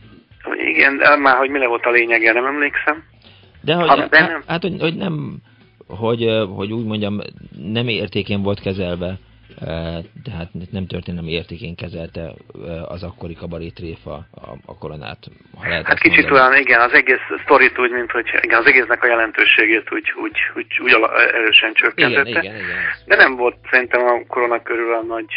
Igen, de már hogy mi volt a lényege, nem emlékszem. De hogy, hát, de nem. hát hogy, hogy nem, hogy, hogy úgy mondjam, nem értékén volt kezelve, tehát nem történelmi értékén kezelte az akkori kabarétréfa a, a koronát. Ha lehet hát kicsit mondani. olyan, igen, az egész sztorit úgy, mint hogy igen, az egésznek a jelentőségét úgy, úgy, úgy, úgy erősen csökkentette. Igen, igen, igen. De nem volt szerintem a korona körül a nagy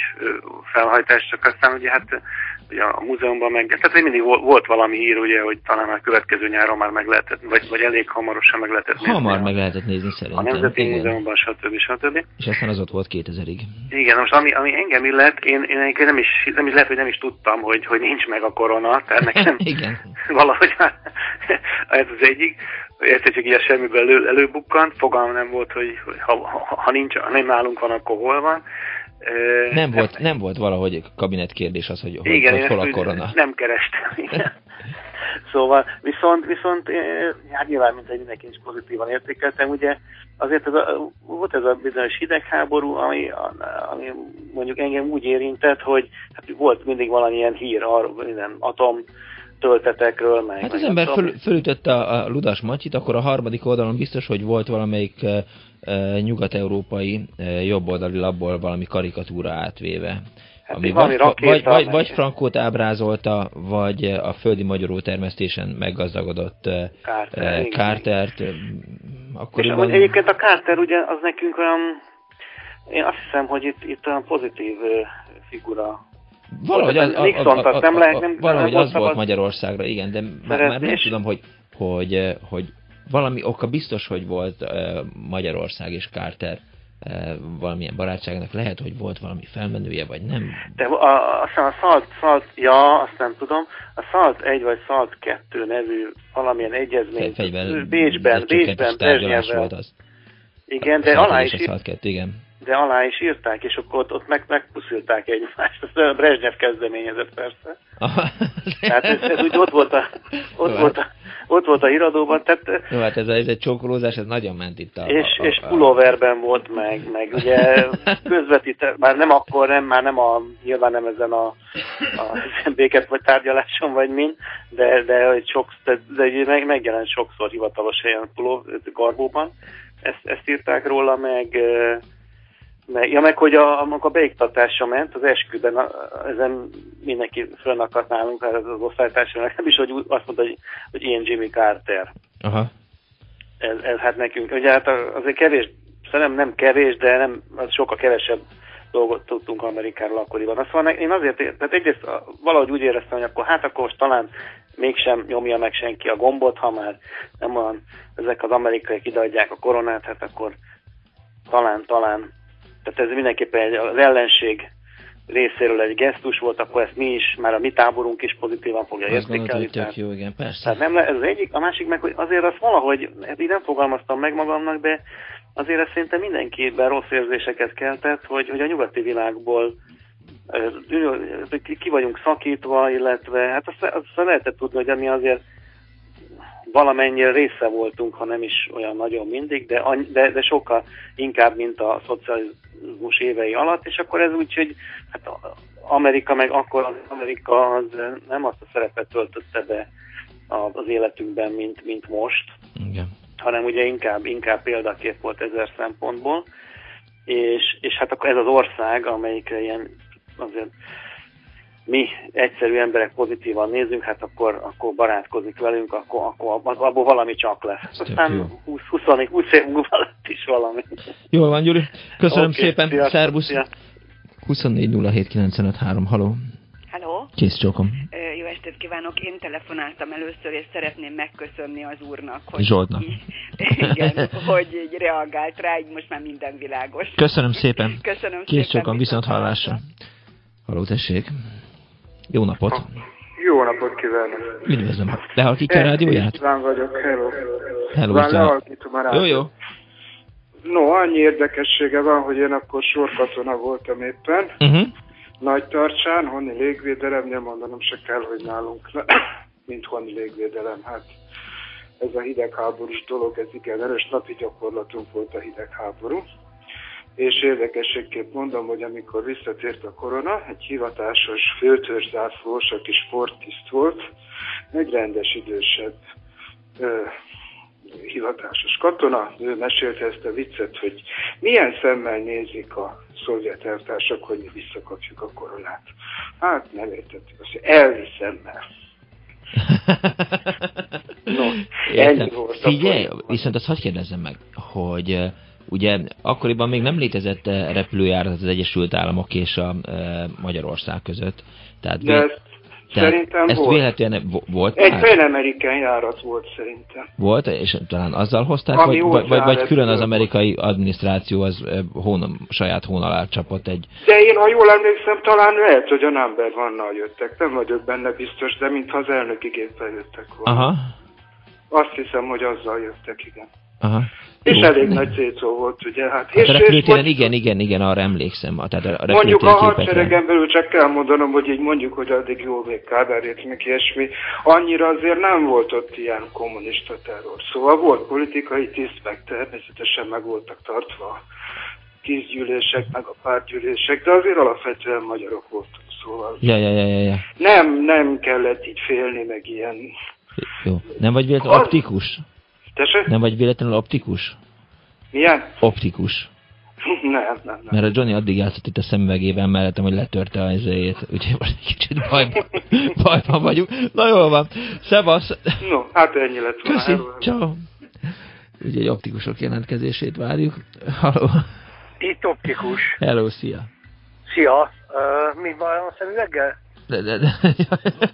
felhajtás, csak aztán ugye hát ugye a múzeumban meg, tehát mindig volt valami hír, ugye, hogy talán a következő nyáron már meg lehetett, vagy, vagy elég hamarosan meg lehetett nézni. Hamar meg lehetett nézni szerintem. A Nemzeti Igen. Múzeumban, stb. stb. És aztán az ott volt 2000-ig. Igen, most ami, ami engem illet, én, én nem is, nem is lehet, hogy nem is tudtam, hogy, hogy nincs meg a korona, tehát nekem Igen. valahogy ez az egyik, ezt csak így a semmiből elő, előbukkant, fogalma nem volt, hogy, hogy ha, ha, ha, nincs, ha nem nálunk van, akkor hol van. Nem, nem, volt, nem volt valahogy kabinet kérdés az, hogy, igen, hogy hol a korona. Nem kerestem. Igen. szóval, viszont, viszont hát nyilván, mint egy mindenki is pozitívan értékeltem, ugye azért ez a, volt ez a bizonyos hidegháború, ami, ami mondjuk engem úgy érintett, hogy hát volt mindig valamilyen hír arról, minden atom töltetekről. Meg, hát az ember föl, fölütötte a, a Ludas Matyit, akkor a harmadik oldalon biztos, hogy volt valamelyik nyugat-európai jobboldali labból valami karikatúra átvéve. Hát ami vagy, vagy, vagy, vagy Frankót ábrázolta, vagy a földi magyaró termesztésen meggazdagodott Carter, Cartert. Akkor És van... egyébként a Carter ugye az nekünk olyan, én azt hiszem, hogy itt, itt olyan pozitív figura Valahogy az, a, a, a, nem lehet, nem, valahogy az volt Magyarországra, igen, de már, már nem tudom, hogy, hogy, hogy valami oka biztos, hogy volt Magyarország és Carter valamilyen barátságnak. Lehet, hogy volt valami felmenője, vagy nem. De a, aztán a Salt, Salt, ja, azt nem tudom, a Salt 1 vagy Salt 2 nevű valamilyen egyezmény. Fegyver, Bécsben, Bécsben, Bécsben, volt az. Igen, de alá is... Salt 2, igen de alá is írták, és akkor ott, ott meg, megpuszilták egymást. Ez a Brezsnyev kezdeményezett persze. tehát ez, ez úgy ott volt a, ott Jó, volt a, ott volt a híradóban. Tehát, Jó, hát ez, ez egy csókolózás, ez nagyon ment itt a... És, a, a, és pulóverben volt meg, meg ugye közvetít, már nem akkor, nem, már nem a, nyilván nem ezen a, a béket vagy tárgyaláson vagy min, de, de, de, sok, de, de meg, megjelent sokszor hivatalos helyen puló, garbóban. Ezt, ezt írták róla, meg meg, ja, meg hogy a, amikor a beiktatása ment, az esküben, a, ezen mindenki fönnakadt nálunk, hát az osztálytársa, nem is, hogy azt mondta, hogy, hogy ilyen Jimmy Carter. Aha. Ez, ez hát nekünk, ugye hát azért kevés, szerintem nem kevés, de nem, az sokkal kevesebb dolgot tudtunk Amerikáról akkoriban. Mondja, én azért, tehát egyrészt valahogy úgy éreztem, hogy akkor hát akkor most talán mégsem nyomja meg senki a gombot, ha már nem olyan, ezek az amerikaiak ideadják a koronát, hát akkor talán, talán tehát ez mindenképpen az ellenség részéről egy gesztus volt, akkor ezt mi is, már a mi táborunk is pozitívan fogja Azt értékelni. Tehát, jó, igen, persze. Tehát nem le, ez az egyik, a másik meg, hogy azért azt valahogy, hát így nem fogalmaztam meg magamnak, de azért ez szerintem mindenkiben rossz érzéseket keltett, hogy, hogy a nyugati világból ki vagyunk szakítva, illetve hát azt, azt lehetett tudni, hogy ami azért valamennyire része voltunk, ha nem is olyan nagyon mindig, de, de, de sokkal inkább, mint a szocializmus évei alatt, és akkor ez úgy, hogy hát Amerika meg akkor az Amerika az nem azt a szerepet töltötte be az életünkben, mint, mint most, Igen. hanem ugye inkább, inkább példakép volt ezer szempontból, és, és hát akkor ez az ország, amelyikre ilyen azért mi egyszerű emberek pozitívan nézünk, hát akkor, akkor barátkozik velünk, akkor, akkor abból valami csak lesz. Aztán 20, 20 év múlva lett is valami. Jól van, Gyuri. Köszönöm okay, szépen. Szia, Szervusz. 24 07 haló. Halló. Kész csókom. Jó estét kívánok! Én telefonáltam először, és szeretném megköszönni az úrnak, hogy, Zsoltnak. igen, hogy így reagált rá, így most már minden világos. Köszönöm szépen. Köszönöm Kész szépen. sokan, viszont hallásra. Halló, tessék. Jó napot. Jó napot kívánok. Üdvözlöm. Lehalkítja a rádióját? István vagyok, hello. Hello, István. lehalkítom a Jó, rádiót. jó. No, annyi érdekessége van, hogy én akkor sorkatona voltam éppen. Uh-huh. Nagy tartsán, honni légvédelem, nem mondanom se kell, hogy nálunk, mint honni légvédelem. Hát ez a hidegháborús dolog, ez igen erős napi gyakorlatunk volt a hidegháború. És érdekességképp mondom, hogy amikor visszatért a korona, egy hivatásos főtörzsászlós, aki sporttiszt volt, egy rendes idősebb ö, hivatásos katona, ő mesélte ezt a viccet, hogy milyen szemmel nézik a szovjet elvtársak, hogy mi visszakapjuk a koronát. Hát nem értettük, azt mondja, elvi szemmel. No, ennyi volt Figyelj, viszont azt hadd kérdezzem meg, hogy ugye akkoriban még nem létezett eh, repülőjárat az Egyesült Államok és a eh, Magyarország között. Tehát, De ezt tehát szerintem ezt volt. véletlenül volt Egy? Pan-American járat volt szerintem. Volt, és talán azzal hozták, Ami vagy, vagy, vagy, vagy külön az amerikai adminisztráció az eh, hón, saját hón alá csapott egy... De én, ha jól emlékszem, talán lehet, hogy a number vannal jöttek. Nem vagyok benne biztos, de mintha az elnöki géppel jöttek volna. Aha, Azt hiszem, hogy azzal jöttek, igen. aha. És Jó. elég nagy cécó volt, ugye? Hát, Hát és, a repülőtéren, igen, igen, igen, arra emlékszem. Tehát a mondjuk a hadseregen belül csak kell mondanom, hogy így mondjuk, hogy addig jól még Kádárért, meg ilyesmi. Annyira azért nem volt ott ilyen kommunista terror. Szóval volt politikai tiszt, meg természetesen meg voltak tartva tízgyűlések, meg a pártgyűlések, de azért alapvetően magyarok voltak. Szóval Ja, ja, ja, ja, ja. nem, nem kellett így félni, meg ilyen... Jó. Nem vagy véletlenül optikus? Tessék? Nem vagy véletlenül optikus? Milyen? Optikus. Nem, nem, nem. Mert a Johnny addig játszott itt a szemüvegében mellettem, hogy letörte az izéjét. Úgyhogy most egy kicsit bajban, bajban vagyunk. Na jól van. Szevasz. No, hát ennyi lett volna. Köszi. Ciao. Ugye egy optikusok jelentkezését várjuk. Halló. Itt optikus. Hello, szia. Szia. Uh, mi van a szemüveggel? De, de, de,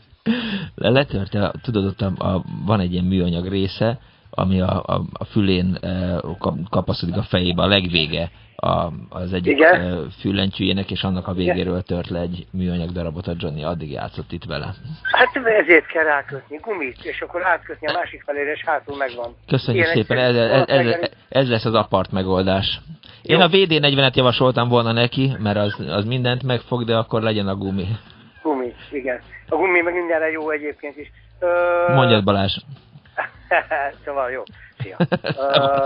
le, letörte, a- tudod, ott a, a, van egy ilyen műanyag része, ami a, a, a fülén e, kap- kapaszkodik a fejébe, a legvége a, az egyik Igen. e, füllentyűjének, és annak a végéről tört le egy műanyag darabot a Johnny, addig játszott itt vele. Hát ezért kell rákötni gumit, és akkor átkötni a másik felére, és hátul megvan. Köszönjük Ilyen szépen, ez, ez, ez, ez lesz az apart megoldás. Én a VD40-et javasoltam volna neki, mert az, az mindent megfog, de akkor legyen a gumi. Gumi, igen. A gumi meg mindenre jó egyébként is. Ö... Mondjad Balázs. szóval jó. Szia. Ö,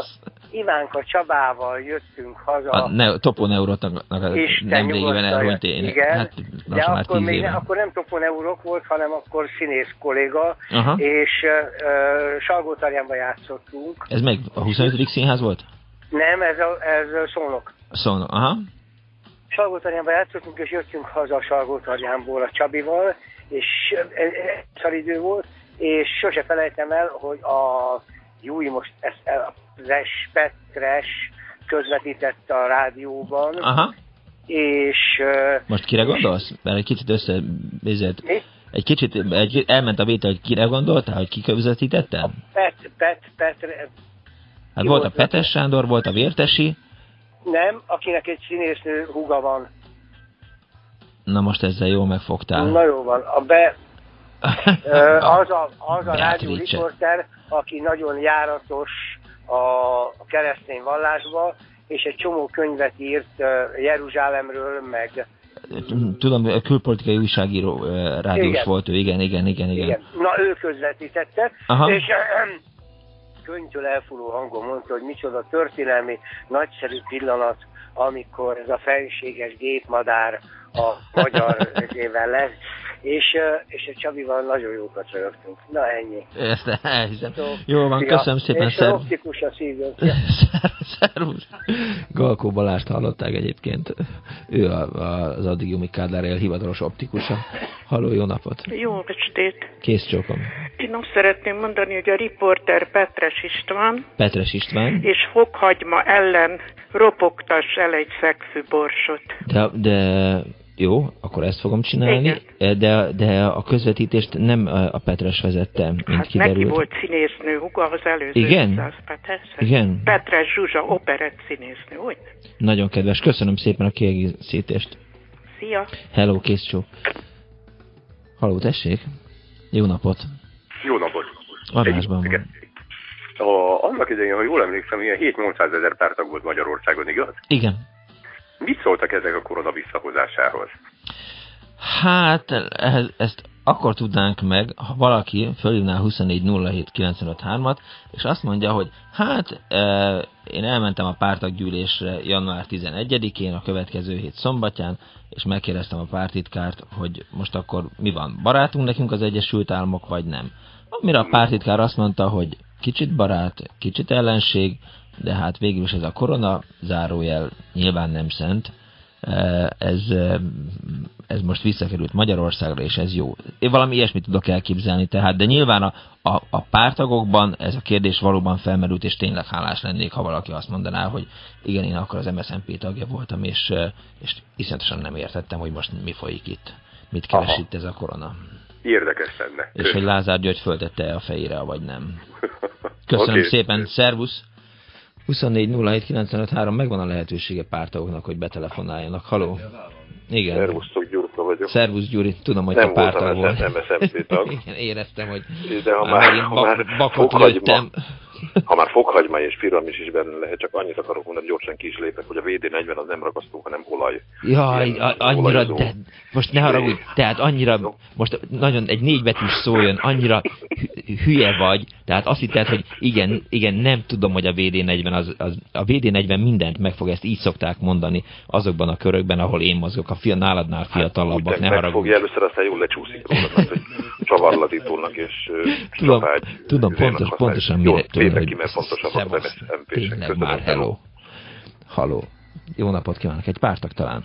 Ivánka Csabával jöttünk haza. A ne, toponeurotnak Isten nem régiben elhunyt én. Igen, Hát, de akkor még éve. ne, akkor nem toponeurok volt, hanem akkor színész kolléga, Aha. és uh, Salgótarjánban játszottunk. Ez meg a 25. színház volt? Nem, ez, a, ez Szolnok. Szóval, aha. Salgótarjánban játszottunk, és jöttünk haza a Salgótarjánból a Csabival, és szaridő volt, és sose felejtem el, hogy a Júj most ezt a Petres közvetítette a rádióban, Aha. és Most kire gondolsz? Mert egy kicsit össze... Nézed, Mi? egy kicsit egy, elment a vétel, hogy kire gondoltál, hogy ki közvetítette? Pet, Pet, Pet, Hát Ki volt a Petes Sándor, volt a Vértesi, nem, akinek egy színésznő húga van. na most ezzel jól megfogtál. Na jó van, a be, az a, az a rádió riporter, aki nagyon járatos a, keresztény vallásba, és egy csomó könyvet írt Jeruzsálemről, meg Tudom, a külpolitikai újságíró rádiós Igen. volt ő, igen, igen, igen, igen. igen. Na, ő közvetítette, Aha. és könyvtől elfúló hangon mondta, hogy micsoda történelmi, nagyszerű pillanat, amikor ez a felséges gépmadár a magyar ezével lesz, és, és a Csabival nagyon jókat rögtünk. Na ennyi. Ezt elhiszem. Jó, Jó van, szia. köszönöm szépen, És szer... optikus a szívem. Szervusz. Galkó Balást hallották egyébként. Ő a, a, az addig Jumi Kádár él hivatalos optikusa. Halló, jó napot. Jó estét! Kész csókom. Én azt szeretném mondani, hogy a riporter Petres István Petres István. és fokhagyma ellen ropogtass el egy fekvő borsot. De, de Jó, akkor ezt fogom csinálni, Igen. de, de a közvetítést nem a Petres vezette, mint hát kiderült. neki volt színésznő huga az előző. Igen? Az Igen. Petres Zsuzsa, operett színésznő, úgy? Nagyon kedves, köszönöm szépen a kiegészítést. Szia! Hello, kész csó. Halló, tessék. Jó napot. Jó napot. Adásban van. A, annak idején, ha jól emlékszem, ilyen 7-800 ezer pártag volt Magyarországon, igaz? Igen. Mit szóltak ezek a korona visszahozásához? Hát, ehhez, ezt akkor tudnánk meg, ha valaki fölhívná 24.07.953-at, és azt mondja, hogy hát e, én elmentem a pártaggyűlésre január 11-én, a következő hét szombatján, és megkérdeztem a pártitkárt, hogy most akkor mi van, barátunk nekünk az Egyesült Államok, vagy nem. Amire a pártitkár azt mondta, hogy kicsit barát, kicsit ellenség, de hát végül is ez a korona zárójel nyilván nem szent, ez, ez most visszakerült Magyarországra, és ez jó. Én valami ilyesmit tudok elképzelni, tehát, de nyilván a, a, a pártagokban ez a kérdés valóban felmerült, és tényleg hálás lennék, ha valaki azt mondaná, hogy igen, én akkor az MSZNP tagja voltam, és, és iszonyatosan nem értettem, hogy most mi folyik itt. Mit keres Aha. itt ez a korona. Érdekes lenne. És hogy Lázár György föltette a fejére, vagy nem. Köszönöm okay. szépen, szervusz! 24 megvan a lehetősége pártagoknak, hogy betelefonáljanak. Haló? Igen. Szervusztok, Gyurka vagyok. Szervusz, Gyuri. Tudom, hogy nem te pártag volt. Nem SMC tag. Igen, éreztem, hogy De ha már, ha már bakot lőttem. Ha már fokhagyma és piramis is benne lehet, csak annyit akarok mondani, gyorsan ki is lépek, hogy a VD40 az nem ragasztó, hanem olaj. Jaj, Ilyen, annyira, olajozó. de most ne haragudj, tehát annyira, most nagyon egy négybetűs szó jön, annyira hülye vagy, tehát azt hitted, hogy igen, igen, nem tudom, hogy a VD40 az, az a VD40 mindent meg fog, ezt így szokták mondani azokban a körökben, ahol én mozgok, a fia, náladnál fiatalabbak, hát, ne haragudj. Fogja először, aztán jól lecsúszik róla, mert hogy csavarladítónak és tudom, tudom pontos, pontosan mire tudom, ki, mert fontosabb az Tényleg már, hello. Haló. Jó napot kívánok, egy pártak talán.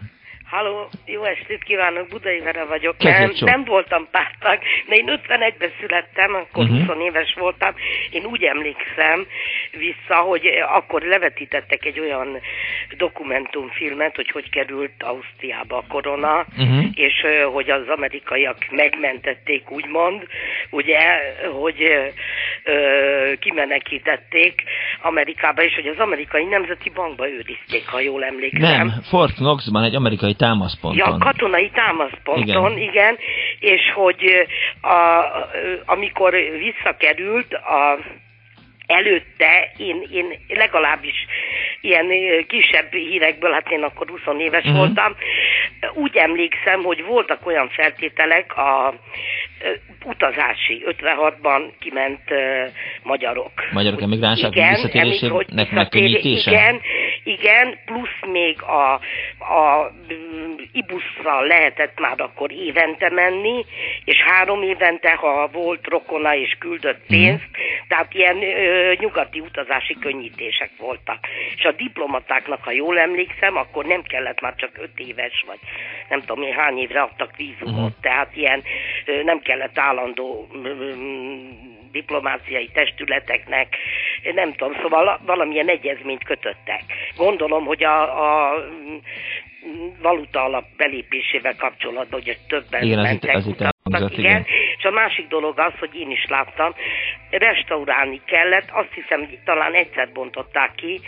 Halló, jó estét kívánok, Budai Vera vagyok. Nem, nem voltam pártag, de én 51-ben születtem, akkor uh-huh. 20 éves voltam. Én úgy emlékszem vissza, hogy akkor levetítettek egy olyan dokumentumfilmet, hogy hogy került Ausztriába a korona, uh-huh. és hogy az amerikaiak megmentették, úgymond, ugye, hogy ö, kimenekítették Amerikába, és hogy az amerikai nemzeti bankba őrizték, ha jól emlékszem. Nem, Fort Knoxban egy amerikai támaszponton. Ja, katonai támaszponton, igen. igen, és hogy a, amikor visszakerült a előtte én, én legalábbis ilyen kisebb hírekből, hát én akkor 20 éves uh-huh. voltam, úgy emlékszem, hogy voltak olyan feltételek a utazási, 56-ban kiment magyarok. Magyarok emigránsák visszatérésének megkönnyítése? Igen, igen, plusz még a, a ibuszra lehetett már akkor évente menni, és három évente, ha volt rokona és küldött mhm. pénzt, mm. tehát ilyen ö, nyugati utazási könnyítések voltak. És a diplomatáknak, ha jól emlékszem, akkor nem kellett már csak öt éves, vagy nem tudom én hány évre adtak vízumot, mm. tehát ilyen ö, nem kellett állandó ö, diplomáciai testületeknek, nem tudom, szóval valamilyen egyezményt kötöttek. Gondolom, hogy a, a valuta alap belépésével kapcsolatban, hogy többen igen, mentek, az itt, az itt igen. igen. És a másik dolog az, hogy én is láttam, restaurálni kellett, azt hiszem, hogy talán egyszer bontották ki,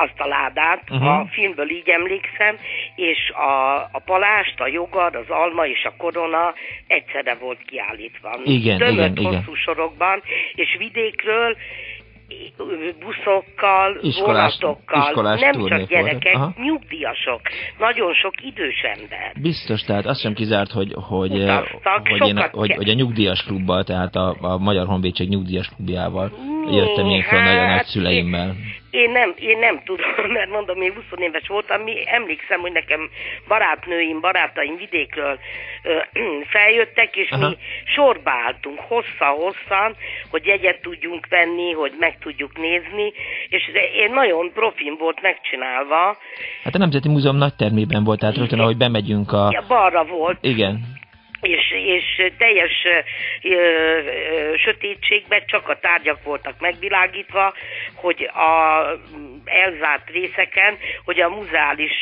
azt a ládát, uh-huh. a filmből így emlékszem, és a, a palást, a jogad, az alma és a korona egyszerre volt kiállítva. Igen, Tömött igen, hosszú igen. sorokban, és vidékről buszokkal, iskolás, vonatokkal, iskolás nem csak gyerekek, Aha. nyugdíjasok, nagyon sok idős ember. Biztos, tehát azt sem kizárt, hogy, hogy, Utaztak, hogy, én, hogy, hogy a nyugdíjas klubbal, tehát a, a Magyar Honvédség nyugdíjas klubjával jöttem én föl hát, nagy nagyszüleimmel. Én nem, én nem tudom, mert mondom, én 20 éves voltam, mi emlékszem, hogy nekem barátnőim, barátaim vidékről ö, feljöttek, és Aha. mi sorba álltunk hossza-hosszan, hogy jegyet tudjunk venni, hogy meg tudjuk nézni, és én nagyon profin volt megcsinálva. Hát a Nemzeti Múzeum nagy termében volt, tehát rögtön, ahogy bemegyünk a... Ja, balra volt. Igen és, és teljes ö, ö, sötétségben csak a tárgyak voltak megvilágítva, hogy a elzárt részeken, hogy a muzeális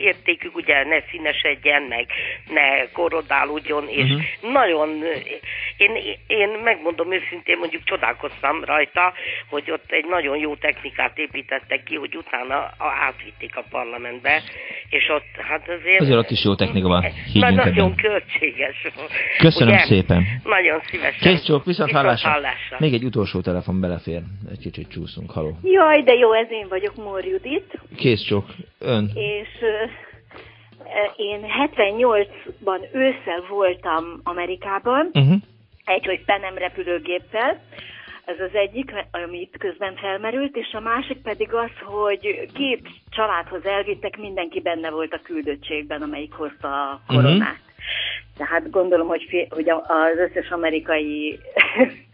értékük ugye ne színesedjen, meg ne korodálódjon, és uh-huh. nagyon, én, én megmondom őszintén, mondjuk csodálkoztam rajta, hogy ott egy nagyon jó technikát építettek ki, hogy utána átvitték a parlamentbe, és ott hát azért... Azért ott is jó technika van, Na, Nagyon költséges. Köszönöm ugye? szépen. Nagyon szívesen. Kész csók, viszont, viszont hallásra. hallásra. Még egy utolsó telefon belefér, egy kicsit csúszunk, haló. Jaj, de jó, ez én vagyok, Mór Judit. Kész csók, ön. És uh, én 78-ban ősszel voltam Amerikában, uh-huh. egy, hogy penem repülőgéppel, ez az egyik, amit közben felmerült, és a másik pedig az, hogy két családhoz elvittek, mindenki benne volt a küldöttségben, amelyik hozta a koronát. Uh-huh. Tehát gondolom, hogy, hogy az összes amerikai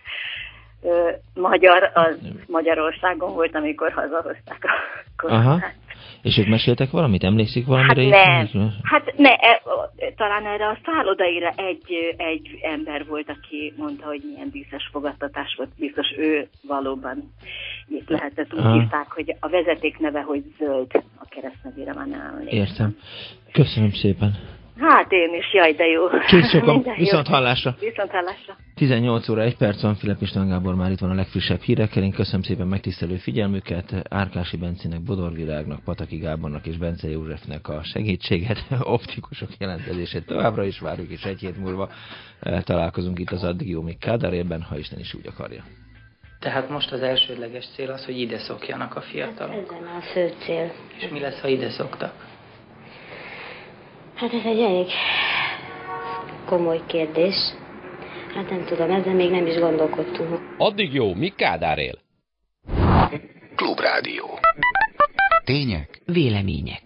magyar, az Magyarországon volt, amikor hazahozták a koronát. Aha. És ők meséltek valamit? Emlékszik valamire? Hát nem. Hát ne, e, talán erre a szállodaira egy, egy ember volt, aki mondta, hogy milyen díszes fogadtatás volt. Biztos ő valóban itt lehetett. Úgy hívták, hogy a vezeték neve, hogy zöld. A keresztnevére már nem emlékszem. Értem. Köszönöm szépen. Hát én is, jaj, de jó. Kész sokan, viszont hallásra. Viszont hallásra. 18 óra 1 perc van, Filip István Gábor már itt van a legfrissebb hírekkel. Én köszönöm szépen megtisztelő figyelmüket. Árkási Bencének, Bodorvilágnak, Pataki Gábornak és Bence Józsefnek a segítséget, optikusok jelentkezését továbbra is várjuk, és egy hét múlva eh, találkozunk itt az addig jó még Kádárében, ha Isten is úgy akarja. Tehát most az elsődleges cél az, hogy ide szokjanak a fiatalok. Ez a fő cél. És mi lesz, ha ide szoktak? Hát ez egy elég komoly kérdés. Hát nem tudom, ezzel még nem is gondolkodtunk. Addig jó, mi Kádár él? Klubrádió. Tények. Vélemények.